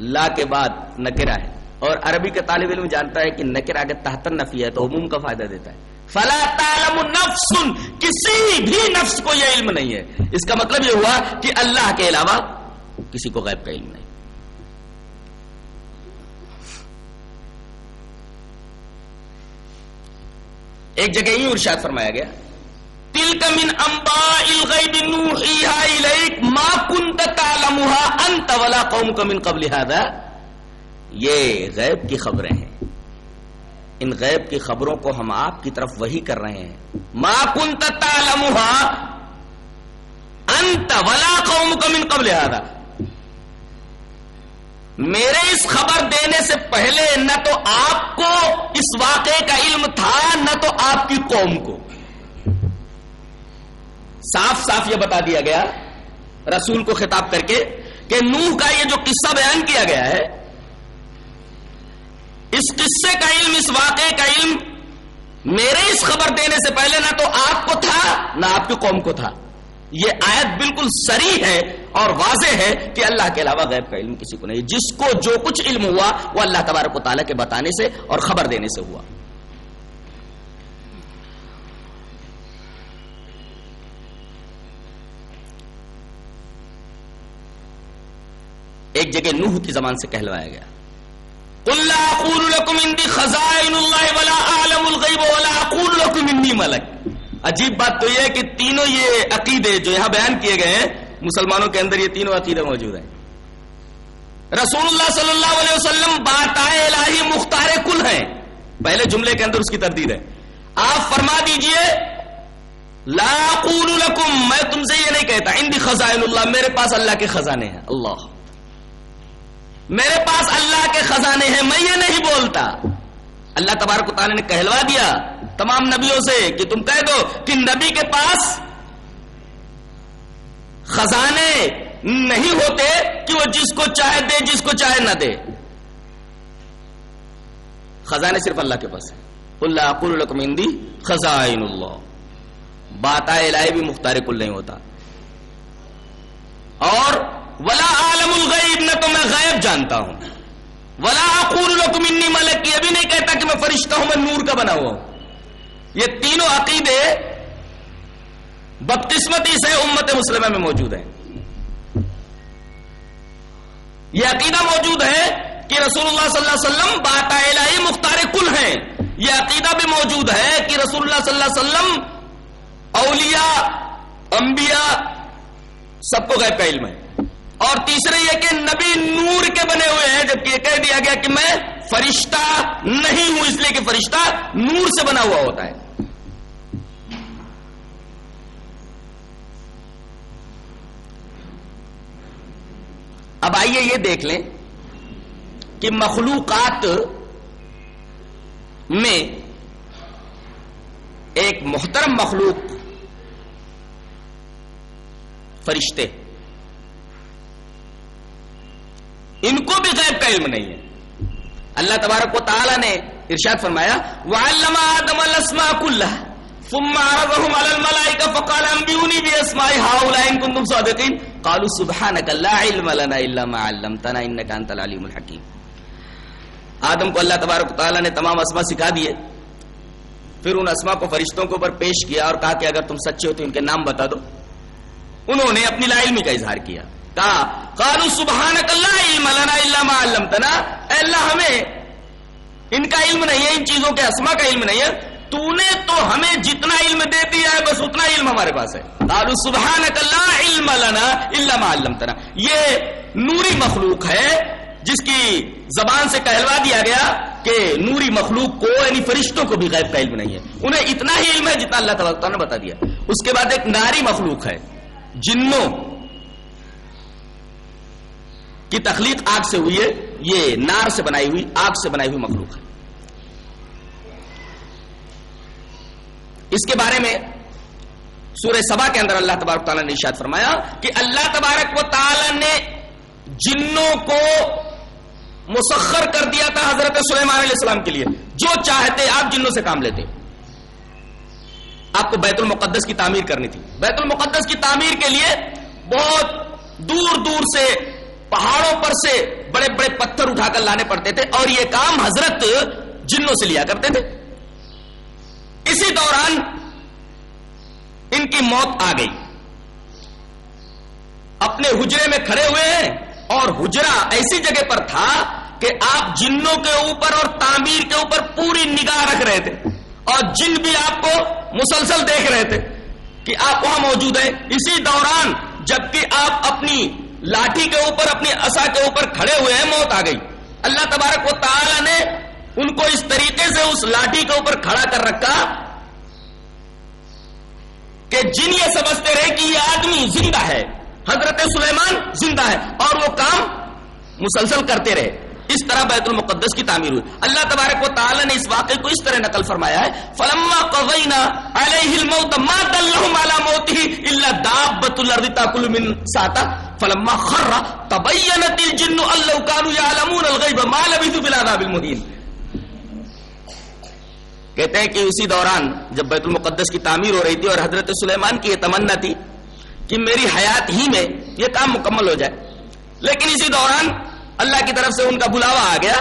لا کے بعد نکرا ہے۔ اور عربی کا طالب علم جانتا ہے کہ نکرا کے تحت نفی ہے تو عموم کا فائدہ دیتا ہے۔ فلا تعلم نفس، کسی بھی نفس کو یہ علم نہیں ہے۔ اس کا مطلب یہ ہوا کہ اللہ کے علاوہ کسی کو غیب کا علم نہیں۔ ایک جگہ ہی ارشاد فرمایا گیا تل من امبا الغیب نوحیہا الیک ما کنت تعلمها انت ولا قومک من قبل هذا۔ یہ غیب کی خبریں ہیں۔ ان غیب کی خبروں کو ہم آپ کی طرف وہی کر رہے ہیں۔ ما کنت تعلمها انت ولا قومک من قبل هذا۔ میرے اس خبر دینے سے پہلے نہ تو آپ کو اس واقعے کا علم تھا، نہ تو آپ کی قوم کو۔ صاف صاف یہ بتا دیا گیا رسول کو خطاب کر کے کہ نوح کا یہ جو قصہ بیان کیا گیا ہے اس قصے کا علم، اس واقعے کا علم میرے اس خبر دینے سے پہلے نہ تو آپ کو تھا، نہ آپ کی قوم کو تھا۔ یہ آیت بالکل سری ہے اور واضح ہے کہ اللہ کے علاوہ غیب کا علم کسی کو نہیں۔ جس کو جو کچھ علم ہوا، وہ اللہ تبارک و تعالیٰ کے بتانے سے اور خبر دینے سے ہوا۔ ایک جگہ نوح کی زبان سے کہلوایا گیا۔ قل لا اقول لكم عندي خزائن الله ولا اعلم الغيب ولا اقول لكم اني ملك. عجیب بات تو یہ ہے کہ تینوں یہ عقیدے جو یہاں بیان کیے گئے ہیں، مسلمانوں کے اندر یہ تینوں عقیدے موجود ہیں۔ رسول اللہ صلی اللہ علیہ وسلم باتائے الہی مختار کل ہیں۔ پہلے جملے کے اندر اس کی تردید ہے۔ آپ فرما دیجیے، لا اقول لكم، میں تم سے یہ نہیں کہتا عندي خزائن اللہ، میرے پاس اللہ کے خزانے ہیں۔ اللہ۔ میرے پاس اللہ کے خزانے ہیں، میں یہ نہیں بولتا۔ اللہ تبارک و تعالیٰ نے کہلوا دیا تمام نبیوں سے کہ تم کہہ دو کہ نبی کے پاس خزانے نہیں ہوتے کہ وہ جس کو چاہے دے، جس کو چاہے نہ دے۔ خزانے صرف اللہ کے پاس ہے اللہ اقول لکم اندی خزائن اللہ۔ بات الہی بھی مختار کل نہیں ہوتا۔ اور ولا عالم الغیب، نہ تو میں غیب جانتا ہوں۔ ولا اقول لکم انی ملک، یہ بھی نہیں کہتا کہ میں فرشتہ ہوں، میں نور کا بنا ہوا ہوں۔ یہ تینوں عقیدے بدقسمتی سے امت مسلمہ میں موجود ہیں۔ یہ عقیدہ موجود ہے کہ رسول اللہ صلی اللہ علیہ وسلم بات الہی مختار کل ہیں۔ یہ عقیدہ بھی موجود ہے کہ رسول اللہ صلی اللہ علیہ وسلم اولیاء، انبیاء، سب کو غیب کا علم ہے۔ اور تیسرے یہ کہ نبی نور کے بنے ہوئے ہیں، جبکہ یہ کہہ دیا گیا کہ میں فرشتہ نہیں ہوں، اس لیے کہ فرشتہ نور سے بنا ہوا ہوتا ہے۔ اب آئیے یہ دیکھ لیں کہ مخلوقات میں ایک محترم مخلوق فرشتے ان کو بھی غیب کا علم نہیں ہے۔ اللہ تبارک و تعالی نے ارشاد فرمایا، وَعَلَّمَ آدَمَ الْأَسْمَاءَ كُلَّهَا، ثُمَّ عَرَضَهُمْ عَلَى الْمَلَائِكَةِ فَقَالَ أَنبِئُونِي بِأَسْمَاءِ هَؤُلَاءِ إِن كُنتُمْ صَادِقِينَ۔ قَالُوا سُبْحَانَكَ لَا عِلْمَ لَنَا إِلَّا مَا عَلَّمْتَنَا إِنَّكَ أَنتَ الْعَلِيمُ الْحَكِيمُ۔ آدم کو اللہ تبارک و تعالی نے تمام اسما سکھا دیے۔ پھر ان اسما کو فرشتوں کے اوپر پیش کیا اور کہا کہ اگر تم سچے ہو تو ان کے نام بتا دو۔ انہوں نے اپنی لا علمی کا اظہار کیا۔ کہا قالوا سبحانك لا علم لنا الا ما علمتنا۔ اے اللہ، ہمیں ان کا علم نہیں ہے، ان چیزوں کے اسما کا علم نہیں ہے۔ تو نے تو ہمیں جتنا علم دے دیا ہے، بس اتنا علم ہمارے پاس ہے۔ قالوا سبحانك لا علم لنا الا ما علمتنا۔ یہ نوری مخلوق ہے، جس کی زبان سے کہلوا دیا گیا کہ نوری مخلوق کو یعنی فرشتوں کو بھی غیب کا علم نہیں ہے۔ انہیں اتنا ہی علم ہے جتنا اللہ تعالیٰ نے بتا دیا۔ اس کے بعد ایک ناری مخلوق ہے، جنوں کی تخلیق آگ سے ہوئی ہے، یہ نار سے بنائی ہوئی، آگ سے بنائی ہوئی مخلوق ہے۔ اس کے بارے میں سورہ سبا کے اندر اللہ تبارک تعالیٰ نے اشاد فرمایا کہ اللہ تبارک و تعالی نے جنوں کو مسخر کر دیا تھا حضرت سلیمان علیہ السلام کے لیے۔ جو چاہتے آپ جنوں سے کام لیتے۔ آپ کو بیت المقدس کی تعمیر کرنی تھی۔ بیت المقدس کی تعمیر کے لیے بہت دور دور سے پہاڑوں پر سے بڑے بڑے پتھر اٹھا کر لانے پڑتے تھے اور یہ کام حضرت جنوں سے لیا کرتے تھے۔ اسی دوران ان کی موت آ گئی۔ اپنے حجرے میں کھڑے ہوئے ہیں اور حجرا ایسی جگہ پر تھا کہ آپ جنوں کے اوپر اور تعمیر کے اوپر پوری نگاہ رکھ رہے تھے۔ اور جن بھی آپ کو مسلسل دیکھ رہے تھے کہ آپ وہاں موجود ہیں۔ اسی دوران جبکہ آپ اپنی لاٹھی کے اوپر، اپنی اصا کے اوپر کھڑے ہوئے ہیں، موت آ گئی۔ اللہ تبارک و تعالی نے ان کو اس طریقے سے اس لاٹھی کے اوپر کھڑا کر رکھا کہ جن یہ سمجھتے رہے کہ یہ آدمی زندہ ہے، حضرت سلیمان زندہ ہے اور وہ کام مسلسل کرتے رہے۔ اس طرح بیت المقدس کی تعمیر ہوئی۔ اللہ تبارک و تعالی نے اس واقعے کو اس طرح نقل فرمایا ہے، فلما قضینا علیہ الموت ما دلهم على موته الا دابۃ الارض تاكل من ساتا فلما خر تبینت الجن ان لو كانوا يعلمون الغیب ما لبثوا في العذاب المهین کہتے ہیں کہ اسی دوران جب بیت المقدس کی تعمیر ہو رہی تھی اور حضرت سلیمان کی یہ تمنا تھی کہ میری حیات ہی میں یہ کام مکمل ہو جائے۔ لیکن اسی دوران اللہ کی طرف سے ان کا بلاوا آ گیا۔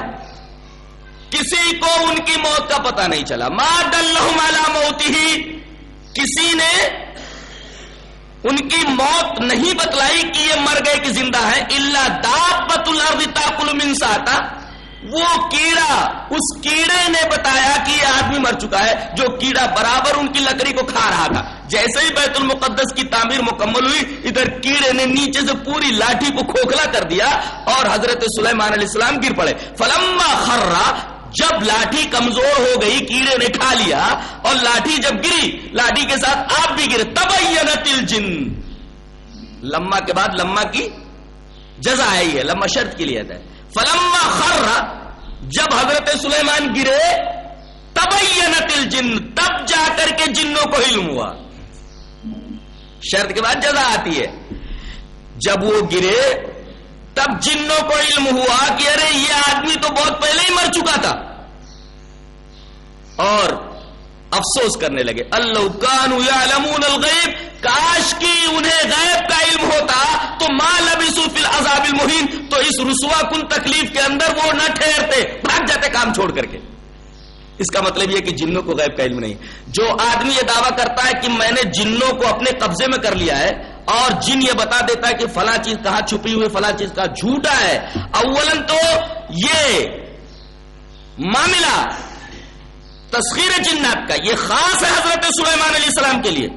کسی کو ان کی موت کا پتہ نہیں چلا۔ ما دلہم موت ہی کسی نے ان کی موت نہیں بتلائی کہ یہ مر گئے کہ زندہ ہے اللہ دابت الارض تاکل من ساتا۔ وہ کیڑا، اس کیڑے نے بتایا کہ یہ آدمی مر چکا ہے، جو کیڑا برابر ان کی لکڑی کو کھا رہا تھا۔ جیسے ہی بیت المقدس کی تعمیر مکمل ہوئی، ادھر کیڑے نے نیچے سے پوری لاٹھی کو کھوکھلا کر دیا اور حضرت سلیمان علیہ السلام گر پڑے۔ فلما خرا، جب لاٹھی کمزور ہو گئی، کیڑے نے کھا لیا اور لاٹھی جب گری، لاٹھی کے ساتھ آپ بھی گرے۔ تبینت الجن۔ لما کے بعد لما کی جزا آئی ہے لما شرط کے لیے تھا فلما خر، جب حضرت سلیمان گرے، تبینت الجن، تب جا کر کے جنوں کو علم ہوا۔ شرط کے بعد جزا آتی ہے۔ جب وہ گرے، تب جنوں کو علم ہوا کہ ارے یہ آدمی تو بہت پہلے ہی مر چکا تھا۔ اور افسوس کرنے لگے۔ اللہ کانو یعلمون الغیب کاش کی انہیں غیب کا علم ہوتا تو ماں لبسو فی العذاب المہین۔ تو اس رسوا کن تکلیف کے اندر وہ نہ ٹھہرتے۔ بھاگ جاتے کام چھوڑ کر کے۔ اس کا مطلب یہ کہ جنوں کو غیب کا علم نہیں۔ جو آدمی یہ دعویٰ کرتا ہے کہ میں نے جنوں کو اپنے قبضے میں کر لیا ہے اور جن یہ بتا دیتا ہے کہ فلاں چیز کہاں چھپی ہوئی فلاں چیز کہاں جھوٹا ہے۔ اولن تو یہ معاملہ تسخیر جنات کا، یہ خاص ہے حضرت سلیمان علیہ السلام کے لیے۔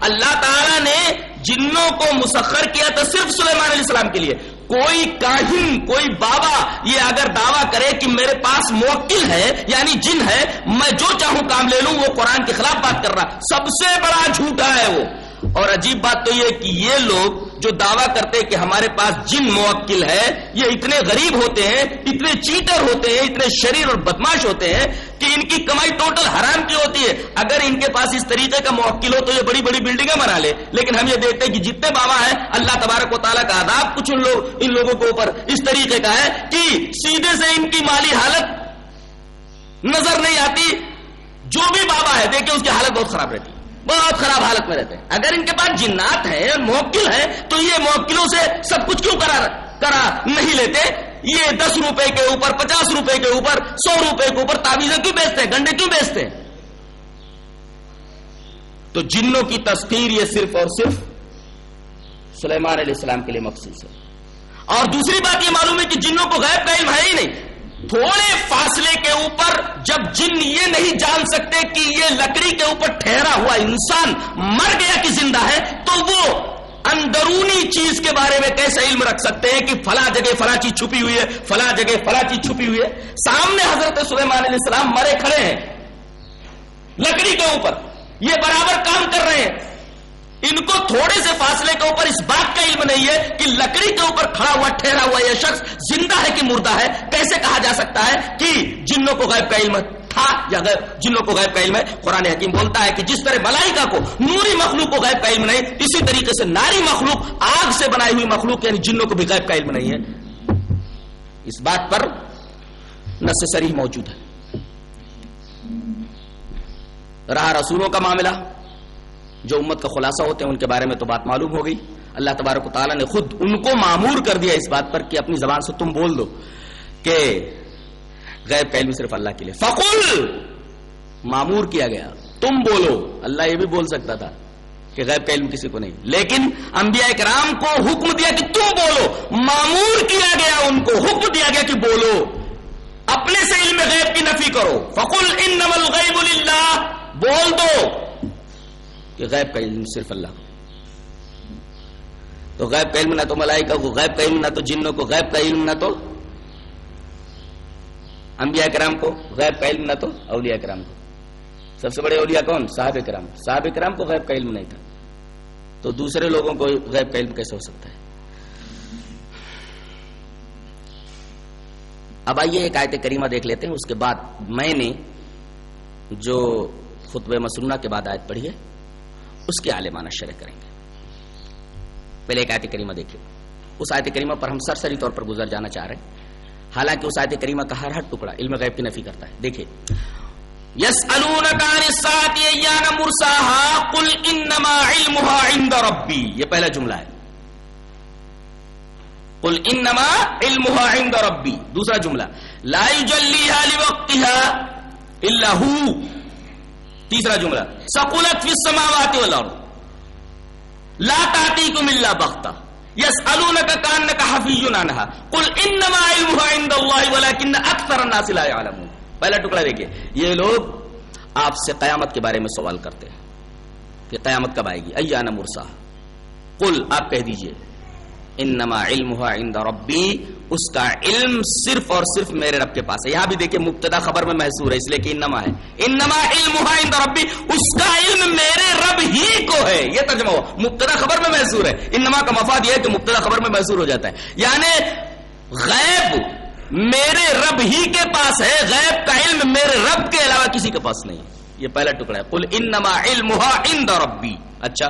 اللہ تعالیٰ نے جنوں کو مسخر کیا تھا صرف سلیمان علیہ السلام کے لیے۔ کوئی کاہن، کوئی بابا یہ اگر دعویٰ کرے کہ میرے پاس موکل ہے یعنی جن ہے، میں جو چاہوں کام لے لوں، وہ قرآن کے خلاف بات کر رہا۔ سب سے بڑا جھوٹا ہے وہ۔ اور عجیب بات تو یہ کہ یہ لوگ جو دعویٰ کرتے کہ ہمارے پاس جن موکل ہے یہ اتنے غریب ہوتے ہیں، اتنے چیٹر ہوتے ہیں، اتنے شریر اور بدماش ہوتے ہیں کہ ان کی کمائی ٹوٹل حرام کی ہوتی ہے؟ اگر ان کے پاس اس طریقے کا موکل ہو تو یہ بڑی بڑی بلڈنگیں بنا لے۔ لیکن ہم یہ دیکھتے ہیں کہ جتنے بابا ہیں، اللہ تبارک و تعالیٰ کا عذاب کچھ ان لوگ ان لوگوں کے اوپر اس طریقے کا ہے کہ سیدھے سے ان کی مالی حالت نظر نہیں آتی۔ جو بھی بابا ہے، دیکھیں اس کی حالت بہت خراب رہتی ہے۔ بہت خراب حالت میں رہتے ہیں۔ اگر ان کے پاس جنات ہیں، موکل ہیں، تو یہ موکلوں سے سب کچھ کیوں کرا کرا نہیں لیتے؟ یہ دس روپے کے اوپر، پچاس روپے کے اوپر، سو روپے کے اوپر تعویذیں کیوں بیچتے ہیں؟ گنڈے کیوں بیچتے ہیں؟ تو جنوں کی تسخیر یہ صرف اور صرف سلیمان علیہ السلام کے لیے مخصوص ہے۔ اور دوسری بات یہ معلوم ہے کہ جنوں کو غیب کا علم ہے ہی نہیں۔ تھوڑے فاصلے کے اوپر جب جن یہ نہیں جان سکتے کہ یہ لکڑی کے اوپر ٹھہرا ہوا انسان مر گیا کہ زندہ ہے، تو وہ اندرونی چیز کے بارے میں کیسے علم رکھ سکتے ہیں کہ فلاں جگہ فلاں چیز چھپی ہوئی ہے، فلاں جگہ فلاں چیز چھپی ہوئی ہے؟ سامنے حضرت سلیمان علیہ السلام مرے کھڑے ہیں لکڑی کے اوپر، یہ برابر کام کر رہے ہیں۔ ان کو تھوڑے سے فاصلے کے اوپر اس بات کا علم نہیں ہے کہ لکڑی کے اوپر کھڑا ہوا، ٹھہرا ہوا یہ شخص زندہ ہے کہ مردہ ہے؟ کیسے کہا جا سکتا ہے کہ جنوں کو غیب کا علم تھا یا غیب؟ جنوں کو غیب کا علم ہے؟ قرآن حکیم بولتا ہے کہ جس طرح ملائکہ کو نوری مخلوق کو غیب کا علم نہیں، اسی طریقے سے ناری مخلوق آگ سے بنائی ہوئی مخلوق یعنی جنوں کو بھی غیب کا علم نہیں ہے۔ اس بات پر نس سریح موجود ہے۔ رہا رسولوں کا معاملہ۔ جو امت کا خلاصہ ہوتے ہیں ان کے بارے میں تو بات معلوم ہو گئی۔ اللہ تبارک و تعالیٰ نے خود ان کو معمور کر دیا اس بات پر کہ اپنی زبان سے تم بول دو کہ غیب کا علم صرف اللہ کے لیے۔ فقل! معمور کیا گیا۔ تم بولو۔ اللہ یہ بھی بول سکتا تھا کہ غیب کا علم کسی کو نہیں۔ لیکن انبیاء کرام کو حکم دیا کہ تم بولو۔ معمور کیا گیا ان کو۔ حکم دیا گیا کہ بولو۔ اپنے سے علم غیب کی نفی کرو۔ فقل انما الغیب للہ۔ بول دو۔ کہ غیب کا علم صرف اللہ کو۔ تو غیب کا علم نہ تو ملائکہ کو، غیب کا علم نہ تو جنوں کو، غیب کا علم نہ تو انبیاء کرام کو، غیب کا علم نہ تو اولیاء کرام کو۔ سب سے بڑے اولیاء کون؟ صاحب کرام۔ صاحب کرام کو غیب کا علم نہیں تھا۔ تو دوسرے لوگوں کو غیب کا علم کیسے ہو سکتا ہے؟ اب آئیے ایک آیت کریمہ دیکھ لیتے ہیں۔ اس کے بعد میں نے جو خطب مسنہ کے بعد آیت پڑھی ہے اس کے عالمانہ شرح کریں گے۔ پہلے ایک آیت کریمہ دیکھیے اس آیت کریمہ پر ہم سرسری طور پر گزر جانا چاہ رہے ہیں۔ حالانکہ اس آیت کریمہ کا ہر ہر ٹکڑا علم غیب کی نفی کرتا ہے۔ دیکھیے قل انما علمها عند ربی۔ یہ پہلا جملہ ہے۔ قل انما علمها عند ربی۔ دوسرا جملہ۔ لا يجليها لوقتها الا هو تیسرا جملہ سقلت في السماوات والارض. لا تاتيكم الا بغتة يسألونك كأنك حفي عنها قل انما علمها عند الله ولكن اكثر الناس لا يعلمون پہلا ٹکڑا دیکھیے، یہ لوگ آپ سے قیامت کے بارے میں سوال کرتے ہیں. کہ قیامت کب آئے گی؟ ایان مرسا قل، آپ کہہ دیجیے، انما علمها عند ربی اس کا علم صرف اور صرف میرے رب کے پاس ہے۔ یہاں بھی دیکھیں مبتدا خبر میں محسور ہے، اس لیے کہ انما ہے۔ انما علمها عند ربی، اس کا علم میرے رب ہی کو ہے۔ یہ ترجمہ ہوا۔ مبتدا خبر میں محسور ہے۔ انما کا مفاد یہ ہے کہ مبتدا خبر میں محسور ہو جاتا ہے۔ یعنی غیب میرے رب ہی کے پاس ہے، غیب کا علم میرے رب کے علاوہ کسی کے پاس نہیں۔ یہ پہلا ٹکڑا ہے۔ قل انما علمها عند ربی۔ اچھا۔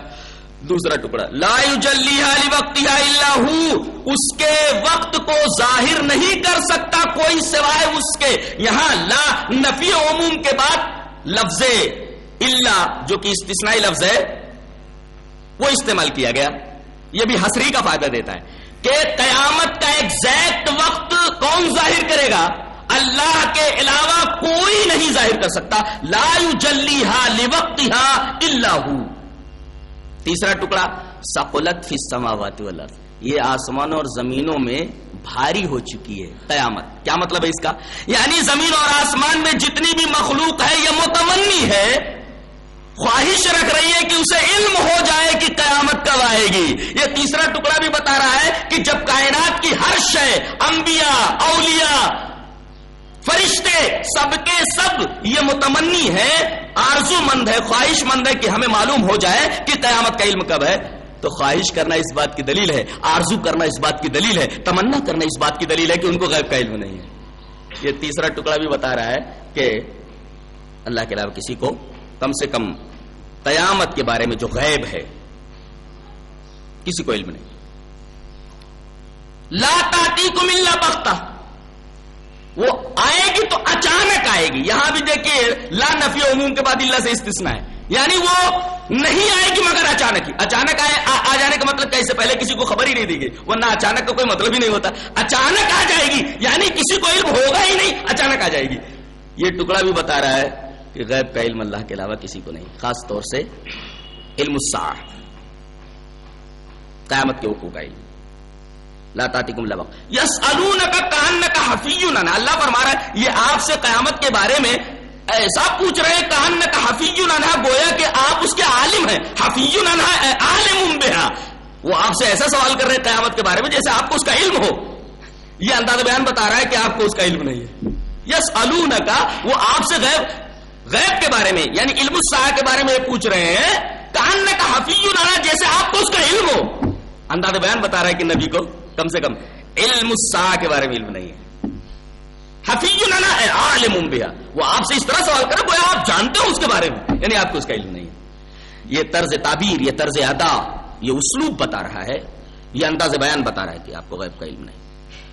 دوسرا ٹکڑا، لا يجليها لوقتها الا هو اس کے وقت کو ظاہر نہیں کر سکتا کوئی سوائے اس کے۔ یہاں لا نفی عموم کے بعد لفظ الا، جو کہ استثنائی لفظ ہے، وہ استعمال کیا گیا۔ یہ بھی حسری کا فائدہ دیتا ہے کہ قیامت کا ایگزیکٹ وقت کون ظاہر کرے گا؟ اللہ کے علاوہ کوئی نہیں ظاہر کر سکتا۔ لا جلی ہا لوقت ہا اللہ تیسرا ٹکڑا، سقلت فی السماوات والارض۔ یہ آسمانوں اور زمینوں میں بھاری ہو چکی ہے۔ قیامت۔ کیا مطلب ہے اس کا؟ یعنی زمین اور آسمان میں جتنی بھی مخلوق ہے، یہ متمنی ہے۔ خواہش رکھ رہی ہے کہ اسے علم ہو جائے کہ قیامت کب آئے گی۔ یہ تیسرا ٹکڑا بھی بتا رہا ہے کہ جب کائنات کی ہر شے، انبیاء، اولیاء فرشتے سب کے سب، یہ متمنی ہے، آرزو مند ہے، خواہش مند ہے کہ ہمیں معلوم ہو جائے کہ قیامت کا علم کب ہے۔ تو خواہش کرنا اس بات کی دلیل ہے، آرزو کرنا اس بات کی دلیل ہے، تمنا کرنا اس بات کی دلیل ہے کہ ان کو غیب کا علم نہیں ہے۔ یہ تیسرا ٹکڑا بھی بتا رہا ہے کہ اللہ کے علاوہ کسی کو کم سے کم قیامت کے بارے میں جو غیب ہے، کسی کو علم نہیں۔ لا تاتی کو ملنا بختا وہ آئے گی تو اچانک آئے گی۔ یہاں بھی دیکھیے لا نفی عموم کے بعد اللہ سے استثنا ہے۔ یعنی وہ نہیں آئے گی مگر اچانک ہی۔ اچانک آئے آ, آ جانے کا مطلب کیسے پہلے کسی کو خبر ہی نہیں دی گئی۔ ورنہ اچانک کا کوئی مطلب ہی نہیں ہوتا۔ اچانک آ جائے گی یعنی کسی کو علم ہوگا ہی نہیں اچانک آ جائے گی۔ یہ ٹکڑا بھی بتا رہا ہے کہ غیب کا علم اللہ کے علاوہ کسی کو نہیں خاص طور سے علم الساعہ قیامت کے حقوق کا علم۔ لا تاتیکم لبق. یسالونک کانک حفیون. اللہ فرما رہا ہے، یہ آپ سے قیامت کے بارے میں ایسا پوچھ رہے ہیں کانک حفیون عنہ گویا کہ آپ اس کے عالم ہیں. حفیون عنہ عالم بها وہ آپ سے ایسا سوال کر رہے ہیں قیامت کے بارے میں جیسے آپ کو اس کا علم ہو. یہ انداز بیان بتا رہا ہے کہ آپ کو اس کا علم نہیں ہے. یس کا وہ آپ سے غیب غیب کے بارے میں یعنی علم الساعہ کے بارے میں پوچھ رہے ہیں کان کا حفیظ جیسے آپ کو اس کا علم ہو. انداز بیان بتا رہا ہے کہ نبی کو کم سے کم علم الساعہ کے بارے میں علم نہیں ہے۔ حفیظ ہے، عالم بها وہ آپ سے اس طرح سوال کرے، وہ آپ جانتے ہو اس کے بارے میں۔ یعنی آپ کو اس کا علم نہیں ہے۔ یہ طرز تعبیر، یہ طرز ادا، یہ اسلوب بتا رہا ہے۔ یہ انداز بیان بتا رہا ہے کہ آپ کو غیب کا علم نہیں،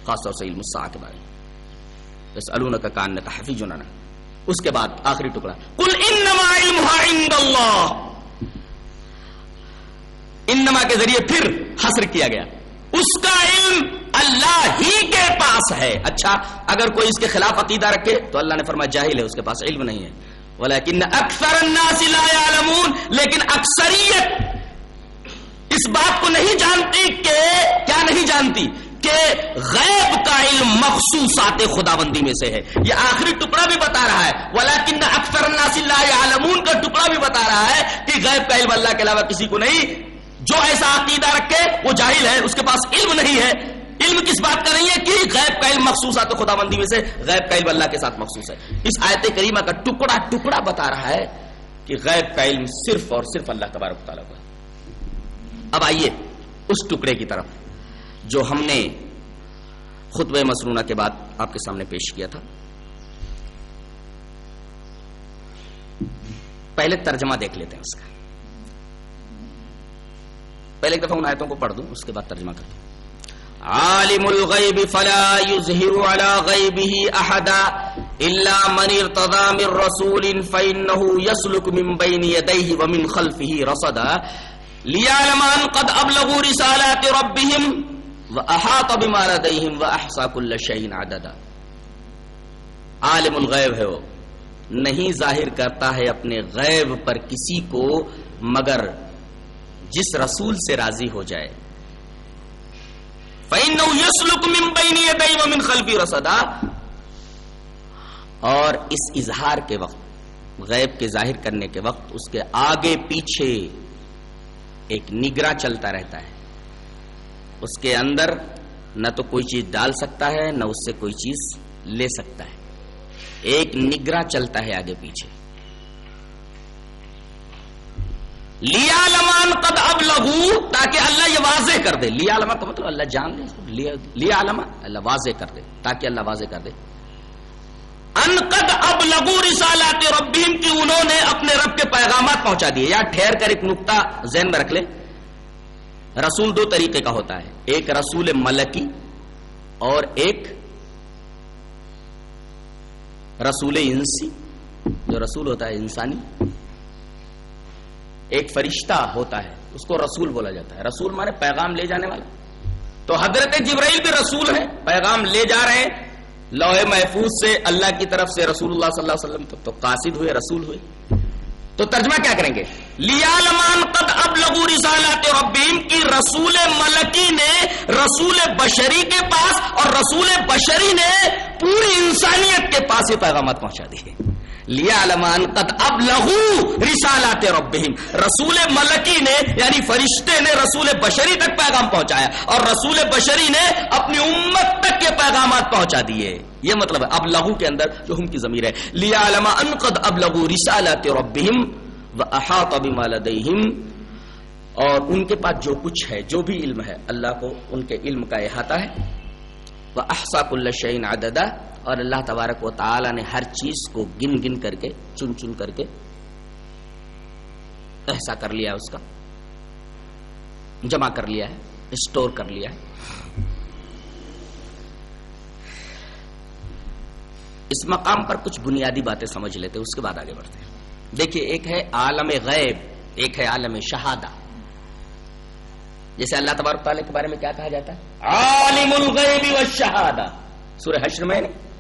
خاص طور سے علم الساعہ کے بارے میں۔ بس الون کا کان کا حفیظ اس کے بعد آخری ٹکڑا۔ کل انما علمها عند اللہ۔ انما کے ذریعے پھر حسر کیا گیا۔ اس کا علم اللہ ہی کے پاس ہے۔ اچھا اگر کوئی اس کے خلاف عقیدہ رکھے تو اللہ نے فرمایا جاہل ہے، اس کے پاس علم نہیں ہے۔ ولیکن اکثر الناس لا يعلمون لیکن اکثریت اس بات کو نہیں جانتی کہ، کیا نہیں جانتی؟ کہ غیب کا علم مخصوصات خدا بندی میں سے ہے۔ یہ آخری ٹکڑا بھی بتا رہا ہے۔ ولیکن اکثر الناس لا يعلمون کا ٹکڑا بھی بتا رہا ہے کہ غیب کا علم اللہ کے علاوہ کسی کو نہیں جو ایسا عقیدہ رکھے، وہ جاہل ہے، اس کے پاس علم نہیں ہے۔ علم کس بات کا نہیں ہے کہ غیب کا علم مخصوصات خدا بندی میں سے غیب کا علم اللہ کے ساتھ مخصوص ہے۔ اس آیت کریمہ کا ٹکڑا ٹکڑا بتا رہا ہے کہ غیب کا علم صرف اور صرف اللہ تبارک تعالیٰ کو ہے۔ اب آئیے اس ٹکڑے کی طرف، جو ہم نے خطبہ مسنونہ کے بعد آپ کے سامنے پیش کیا تھا۔ پہلے ترجمہ دیکھ لیتے ہیں اس کا۔ پہلے ایک دفعہ ان آیتوں کو پڑھ دوں، اس کے بعد ترجمہ کرتے ہیں عالم الغیب فلا يظهر على غیبه احدا الا من ارتضى من رسول فانه يسلك من بين يديه ومن خلفه رصدا ليعلم ان قد ابلغوا رسالات ربهم واحاط بما لديهم واحصى كل شيء عددا۔ عالم الغیب ہے وہ، نہیں ظاہر کرتا ہے اپنے غیب پر کسی کو، مگر جس رسول سے راضی ہو جائے۔ فَإِنَّهُ يَسْلُكُ مِن وَمِن اور اس اظہار کے وقت، غیب کے ظاہر کرنے کے وقت اس کے آگے پیچھے ایک نگرا چلتا رہتا ہے۔ اس کے اندر نہ تو کوئی چیز ڈال سکتا ہے، نہ اس سے کوئی چیز لے سکتا ہے۔ ایک نگرا چلتا ہے آگے پیچھے۔ لیا لمان قد اب لگو تاکہ اللہ یہ واضح کر دے۔ لیا لما کا مطلب اللہ جان لے لیا لما اللہ واضح کر دے، تاکہ اللہ واضح کر دے۔ ان قد اب لگو رسالات ربیم کی انہوں نے اپنے رب کے پیغامات پہنچا دیے۔ یا ٹھہر کر ایک نقطہ ذہن میں رکھ لے۔ رسول دو طریقے کا ہوتا ہے۔ ایک رسول ملکی اور ایک رسول انسی۔ جو رسول ہوتا ہے انسانی۔ ایک فرشتہ ہوتا ہے، اس کو رسول بولا جاتا ہے۔ رسول مانے پیغام لے جانے والا۔ تو حضرت جبرائیل بھی رسول ہے پیغام لے جا رہے ہیں۔ لوہے محفوظ سے اللہ کی طرف سے رسول اللہ صلی اللہ علیہ وسلم تو قاصد ہوئے، رسول ہوئے۔ تو ترجمہ کیا کریں گے؟ لیا لمان قد اب لگو رسالات ربیم کی رسول ملکی نے رسول بشری کے پاس اور رسول بشری نے پوری انسانیت کے پاس یہ پیغامات پہنچا دیے قد اب لہو رسالات ربہم رسول ملکی نے یعنی فرشتے نے رسول بشری تک پیغام پہنچایا اور رسول بشری نے اپنی امت تک یہ پیغامات پہنچا دیے۔ یہ مطلب ہے اب لہو کے اندر جو ہم کی ضمیر ہے۔ لیا علمان قد اب لہو رسالات ربہم و احاط بما لدیہم اور ان کے پاس جو کچھ ہے، جو بھی علم ہے، اللہ کو ان کے علم کا احاطہ ہے۔ وہ احسا کل شعین عددہ اور اللہ تبارک و تعالی نے ہر چیز کو گن گن کر کے، چن چن کر کے ایسا کر لیا اس کا، جمع کر لیا ہے اسٹور کر لیا ہے۔ اس مقام پر کچھ بنیادی باتیں سمجھ لیتے اس کے بعد آگے بڑھتے ہیں۔ دیکھیے، ایک ہے عالم غیب، ایک ہے عالم شہادہ۔ جیسے اللہ تبارک تعالیٰ کے بارے میں کیا کہا جاتا ہے؟ عالم الغیب والشہادہ سورہ حشر میں نہیں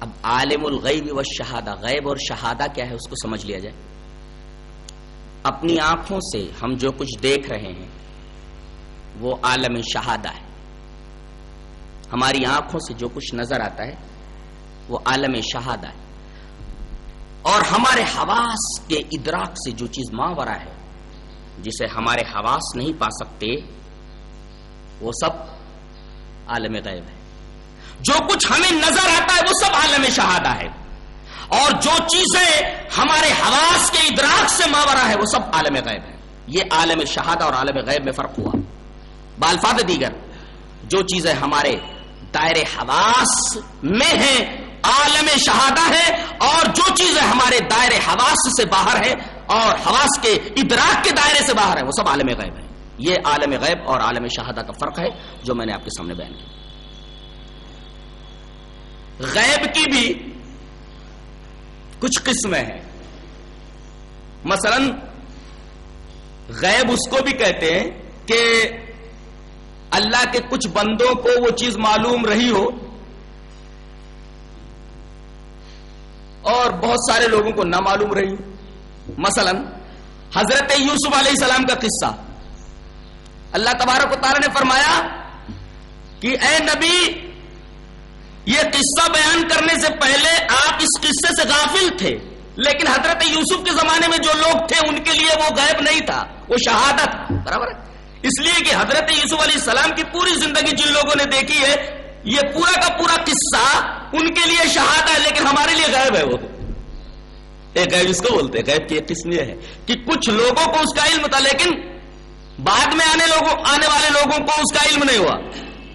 اب عالم الغیب و شہادہ غیب اور شہادہ کیا ہے اس کو سمجھ لیا جائے؟ اپنی آنکھوں سے ہم جو کچھ دیکھ رہے ہیں، وہ عالم شہادہ ہے۔ ہماری آنکھوں سے جو کچھ نظر آتا ہے، وہ عالم شہادہ ہے۔ اور ہمارے حواس کے ادراک سے جو چیز ماورا ہے، جسے ہمارے حواس نہیں پا سکتے، وہ سب عالم غیب ہے۔ جو کچھ ہمیں نظر آتا ہے وہ سب عالم شہادہ ہے۔ اور جو چیزیں ہمارے حواس کے ادراک سے ماورا ہے وہ سب عالم غیب ہے یہ عالم شہادہ اور عالم غیب میں فرق ہوا۔ بالفاظ دیگر، جو چیزیں ہمارے دائر حواس میں ہیں، عالم شہادہ ہے، اور جو چیزیں ہمارے دائر حواس سے باہر ہے اور حواس کے ادراک کے دائرے سے باہر ہے وہ سب عالم غیب ہے یہ عالم غیب اور عالم شہادہ کا فرق ہے، جو میں نے آپ کے سامنے بیان کیا۔ غیب کی بھی کچھ قسمیں ہیں۔ مثلا غیب اس کو بھی کہتے ہیں کہ اللہ کے کچھ بندوں کو وہ چیز معلوم رہی ہو اور بہت سارے لوگوں کو نہ معلوم رہی۔ مثلا حضرت یوسف علیہ السلام کا قصہ۔ اللہ تبارک و تعالی نے فرمایا کہ اے نبی یہ قصہ بیان کرنے سے پہلے آپ اس قصے سے غافل تھے، لیکن حضرت یوسف کے زمانے میں جو لوگ تھے، ان کے لیے وہ غائب نہیں تھا، وہ شہادت، برابر؟ اس لیے کہ حضرت یوسف علیہ السلام کی پوری زندگی جن لوگوں نے دیکھی ہے، یہ پورا کا پورا قصہ ان کے لیے شہادت ہے، لیکن ہمارے لیے غائب ہے وہ۔ ایک اس کو بولتے ہیں؟ کی ایک قسم یہ ہے کہ کچھ لوگوں کو اس کا علم تھا، لیکن بعد میں آنے لوگوں، آنے والے لوگوں کو اس کا علم نہیں ہوا۔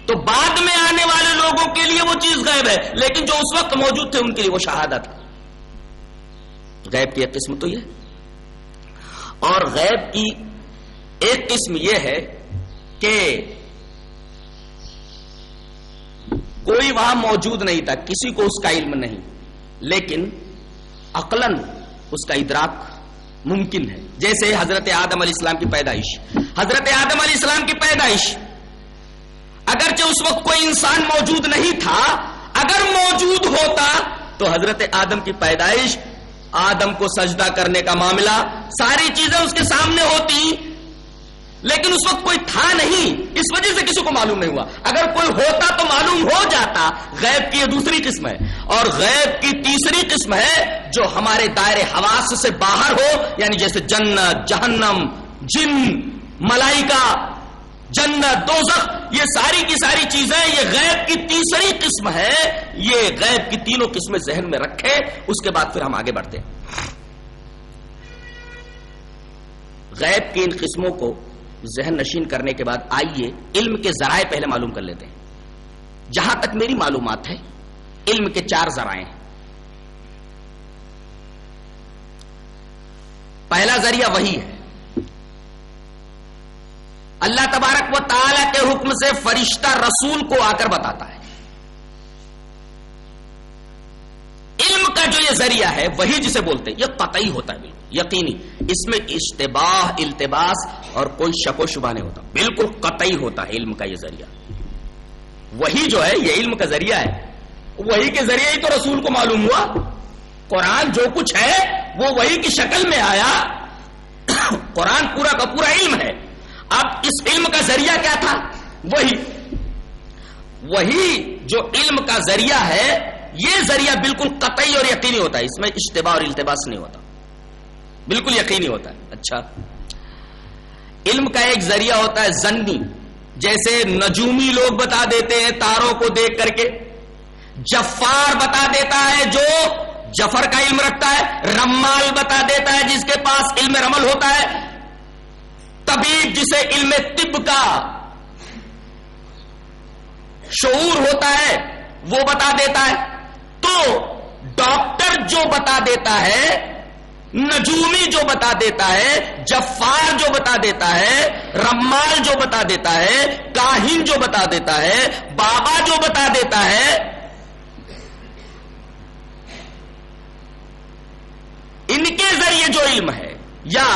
تو بعد میں آنے والے لوگوں کے لیے وہ چیز غیب ہے، لیکن جو اس وقت موجود تھے ان کے لیے وہ شہادت غیب کی ایک قسم تو یہ۔ اور غیب کی ایک قسم یہ ہے کہ کوئی وہاں موجود نہیں تھا، کسی کو اس کا علم نہیں۔ لیکن عقلن اس کا ادراک ممکن ہے۔ جیسے حضرت آدم علیہ السلام کی پیدائش۔ حضرت آدم علیہ السلام کی پیدائش اگرچہ اس وقت کوئی انسان موجود نہیں تھا، اگر موجود ہوتا تو حضرت آدم کی پیدائش، آدم کو سجدہ کرنے کا معاملہ، ساری چیزیں اس کے سامنے ہوتی، لیکن اس وقت کوئی تھا نہیں، اس وجہ سے کسی کو معلوم نہیں ہوا۔ اگر کوئی ہوتا تو معلوم ہو جاتا، غیب کی یہ دوسری قسم ہے۔ اور غیب کی تیسری قسم ہے جو ہمارے دائرے حواس سے باہر ہو یعنی جیسے جنت، جہنم، جن، ملائکہ جنت، دوزخ، یہ ساری کی ساری چیزیں، یہ غیب کی تیسری قسم ہے، یہ غیب کی تینوں قسمیں ذہن میں رکھے، اس کے بعد پھر ہم آگے بڑھتے ہیں۔ غیب کی ان قسموں کو ذہن نشین کرنے کے بعد آئیے، علم کے ذرائع پہلے معلوم کر لیتے ہیں۔ جہاں تک میری معلومات ہے، علم کے چار ذرائع ہیں۔ پہلا ذریعہ وہی ہے۔ اللہ تبارک و تعالی کے حکم سے فرشتہ رسول کو آ کر بتاتا ہے۔ علم کا جو یہ ذریعہ ہے، وہی جسے بولتے ہیں، یہ قطعی ہوتا ہے بالکل، یقینی۔ اس میں اشتباہ، التباس اور کوئی شک و شبہ نہیں ہوتا۔ بالکل قطعی ہوتا ہے علم کا یہ ذریعہ۔ وہی جو ہے، یہ علم کا ذریعہ ہے۔ وہی کے ذریعے ہی تو رسول کو معلوم ہوا۔ قرآن جو کچھ ہے، وہ وہی کی شکل میں آیا۔ قرآن پورا کا پورا علم ہے۔ اب اس علم کا ذریعہ کیا تھا؟ وہی۔ وہی جو علم کا ذریعہ ہے، یہ ذریعہ بالکل قطعی اور یقینی ہوتا ہے۔ اس میں اشتباہ اور التباس نہیں ہوتا۔ بالکل یقینی ہوتا ہے۔ اچھا۔ علم کا ایک ذریعہ ہوتا ہے زنی۔ جیسے نجومی لوگ بتا دیتے ہیں تاروں کو دیکھ کر کے۔ جفار بتا دیتا ہے جو جفر کا علم رکھتا ہے۔ رمال بتا دیتا ہے جس کے پاس علم رمل ہوتا ہے۔ طبیب جسے علم طب کا شعور ہوتا ہے، وہ بتا دیتا ہے۔ تو ڈاکٹر جو بتا دیتا ہے، نجومی جو بتا دیتا ہے، جفار جو بتا دیتا ہے، رمال جو بتا دیتا ہے، کاہن جو بتا دیتا ہے، بابا جو بتا دیتا ہے، ان کے ذریعے جو علم ہے، یا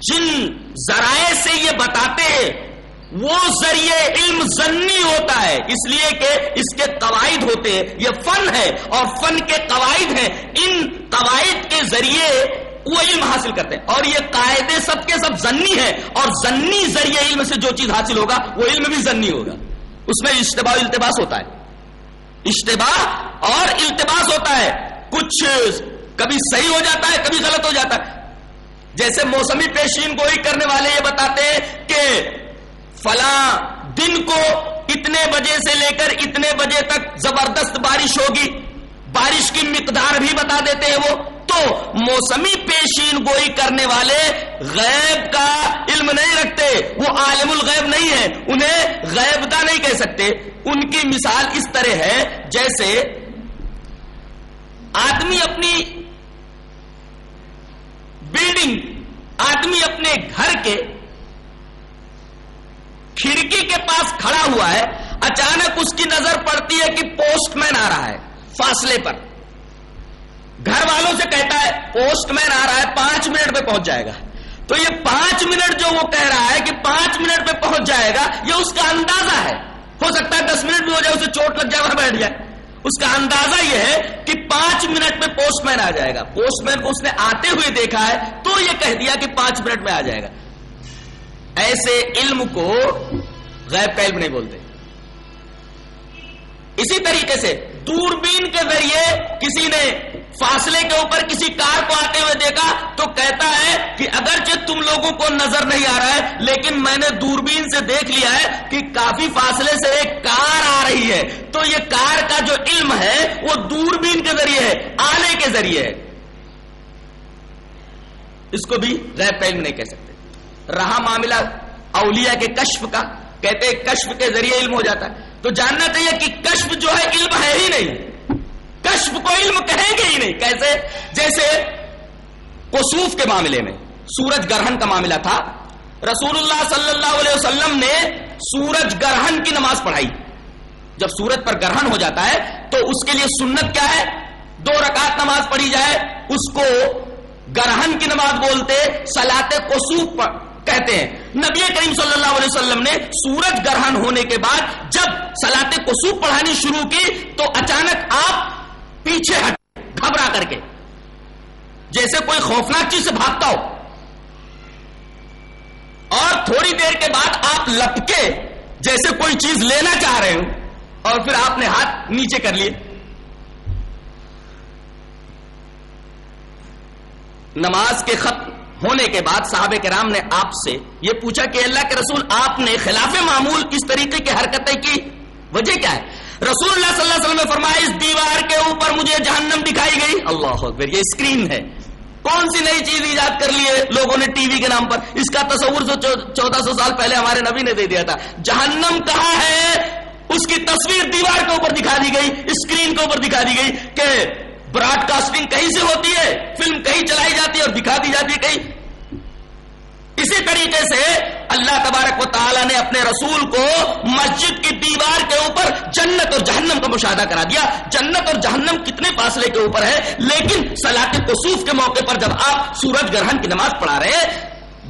جن ذرائع سے یہ بتاتے ہیں، وہ ذریعے علم زنی ہوتا ہے۔ اس لیے کہ اس کے قواعد ہوتے ہیں۔ یہ فن ہے اور فن کے قواعد ہیں۔ ان قواعد کے ذریعے وہ علم حاصل کرتے ہیں۔ اور یہ قاعدے سب کے سب زنی ہے اور زنی ذریعے علم سے جو چیز حاصل ہوگا، وہ علم بھی زنی ہوگا۔ اس میں اشتباہ التباس ہوتا ہے۔ اشتباہ اور التباس ہوتا ہے۔ کچھ کبھی صحیح ہو جاتا ہے، کبھی غلط ہو جاتا ہے۔ جیسے موسمی پیشین گوئی کرنے والے یہ بتاتے ہیں کہ فلاں دن کو اتنے بجے سے لے کر اتنے بجے تک زبردست بارش ہوگی۔ بارش کی مقدار بھی بتا دیتے ہیں وہ۔ تو موسمی پیشین گوئی کرنے والے غیب کا علم نہیں رکھتے۔ وہ عالم الغیب نہیں ہے انہیں غیب کا نہیں کہہ سکتے۔ ان کی مثال اس طرح ہے، جیسے آدمی اپنی بلڈنگ آدمی اپنے گھر کے کھڑکی کے پاس کھڑا ہوا ہے، اچانک اس کی نظر پڑتی ہے کہ پوسٹ مین آ رہا ہے، فاصلے پر۔ گھر والوں سے کہتا ہے، پوسٹ مین آ رہا ہے، پانچ منٹ پہ پہنچ جائے گا۔ تو یہ پانچ منٹ جو وہ کہہ رہا ہے کہ پانچ منٹ پہ پہنچ جائے گا، یہ اس کا اندازہ ہے۔ ہو سکتا ہے دس منٹ بھی ہو جائے، اسے چوٹ لگ جائے وہاں بیٹھ جائے۔ اس کا اندازہ یہ ہے کہ پانچ منٹ میں پوسٹ مین آ جائے گا۔ پوسٹ مین کو اس نے آتے ہوئے دیکھا ہے تو یہ کہہ دیا کہ پانچ منٹ میں آ جائے گا۔ ایسے علم کو غیب کا علم نہیں بولتے۔ اسی طریقے سے دوربین کے ذریعے کسی نے فاصلے کے اوپر کسی کار کو آتے ہوئے دیکھا تو کہتا ہے کہ اگرچہ تم لوگوں کو نظر نہیں آ رہا ہے، لیکن میں نے دوربین سے دیکھ لیا ہے کہ کافی فاصلے سے ایک کار آ رہی ہے۔ تو یہ کار کا جو علم ہے، وہ دوربین کے ذریعے ہے آنے کے ذریعے ہے۔ اس کو بھی غیر علم نہیں کہہ سکتے۔ رہا معاملہ اولیاء کے کشف کا، کہتے ہیں کشف کے ذریعے علم ہو جاتا ہے۔ تو جاننا چاہیے کہ کشف جو ہے، علم ہے ہی نہیں۔ کشف کو علم کہیں گے ہی نہیں۔ کیسے؟ جیسے کسوف کے معاملے میں، سورج گرہن کا معاملہ تھا۔ رسول اللہ صلی اللہ علیہ وسلم نے سورج گرہن کی نماز پڑھائی۔ جب سورج پر گرہن ہو جاتا ہے، تو اس کے لیے سنت کیا ہے؟ دو رکعت نماز پڑھی جائے۔ اس کو گرہن کی نماز بولتے سلاط کسوف کہتے ہیں۔ نبی کریم صلی اللہ علیہ وسلم نے سورج گرہن ہونے کے بعد جب سلاط کسوف پڑھانی شروع کی، تو اچانک آپ پیچھے ہٹ، گھبرا کر کے۔ جیسے کوئی خوفناک چیز سے بھاگتا ہو۔ اور تھوڑی دیر کے بعد آپ لپکے جیسے کوئی چیز لینا چاہ رہے ہو اور پھر آپ نے ہاتھ نیچے کر لیے۔ نماز کے ختم ہونے کے بعد صاحب کرام نے آپ سے یہ پوچھا کہ اللہ کے رسول آپ نے خلاف معمول اس طریقے کی حرکتیں کی؟ وجہ کیا ہے؟ رسول اللہ صلی اللہ علیہ وسلم نے فرمایا، اس دیوار کے اوپر مجھے جہنم دکھائی گئی۔ اللہ اکبر، یہ اسکرین ہے۔ کون سی نئی چیز ایجاد کر لی ہے لوگوں نے ٹی وی کے نام پر؟ اس کا تصور چودہ سو سال پہلے ہمارے نبی نے دے دیا تھا۔ جہنم کہاں ہے؟ اس کی تصویر دیوار کے اوپر دکھا دی گئی اسکرین کے اوپر دکھا دی گئی کہ براڈ کاسٹنگ کہیں سے ہوتی ہے؟ فلم کہیں چلائی جاتی ہے اور دکھا دی جاتی ہے کہیں۔ اسی طریقے سے اللہ تبارک و تعالیٰ نے اپنے رسول کو مسجد کی دیوار کے اوپر جنت اور جہنم کا مشاہدہ کرا دیا۔ جنت اور جہنم کتنے فاصلے کے اوپر ہے، لیکن سلاط کسوف کے موقع پر جب آپ سورج گرہن کی نماز پڑھا رہے،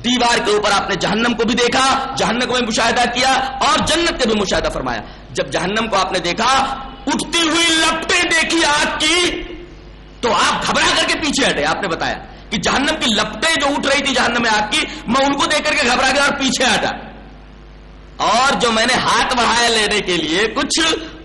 دیوار کے اوپر آپ نے جہنم کو بھی دیکھا، جہنم کو بھی مشاہدہ کیا اور جنت کے بھی مشاہدہ فرمایا۔ جب جہنم کو آپ نے دیکھا، اٹھتی ہوئی لپٹیں دیکھی آگ کی، تو آپ گھبرا کر کے پیچھے ہٹے، آپ نے بتایا۔ کہ جہنم کی لپٹیں جو اٹھ رہی تھی جہنم میں آگ کی، میں ان کو دیکھ کر کے گھبرا گیا اور پیچھے ہٹا اور جو میں نے ہاتھ بڑھایا لینے کے لیے کچھ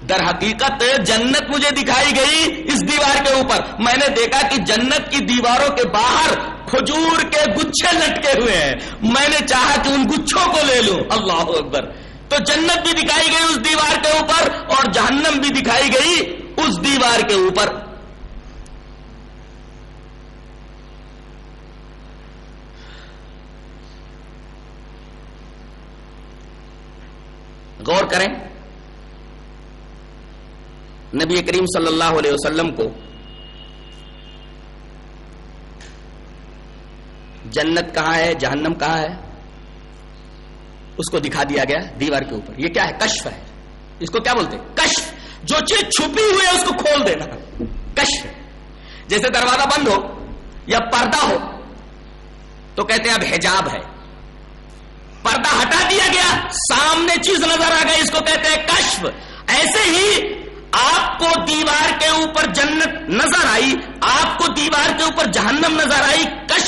در حقیقت جنت مجھے دکھائی گئی اس دیوار کے اوپر۔ میں نے دیکھا کہ جنت کی دیواروں کے باہر کھجور کے گچھے لٹکے ہوئے ہیں۔ میں نے چاہا کہ ان گچھوں کو لے لوں۔ اللہ اکبر۔ تو جنت بھی دکھائی گئی اس دیوار کے اوپر اور جہنم بھی دکھائی گئی اس دیوار کے اوپر۔ غور کریں۔ نبی کریم صلی اللہ علیہ وسلم کو جنت کہاں ہے، جہنم کہاں ہے؟ اس کو دکھا دیا گیا دیوار کے اوپر۔ یہ کیا ہے؟ کشف ہے۔ اس کو کیا بولتے کشف۔ جو چیز چھپی ہوئی ہے اس کو کھول دینا۔ کشف۔ جیسے دروازہ بند ہو یا پردہ ہو، تو کہتے ہیں اب حجاب ہے۔ پردہ ہٹا دیا گیا۔ سامنے چیز نظر آ گئی، اس کو کہتے ہیں کشف۔ ایسے ہی آپ کو دیوار کے اوپر جنت نظر آئی، آپ کو دیوار کے اوپر جہنم نظر آئی، کشف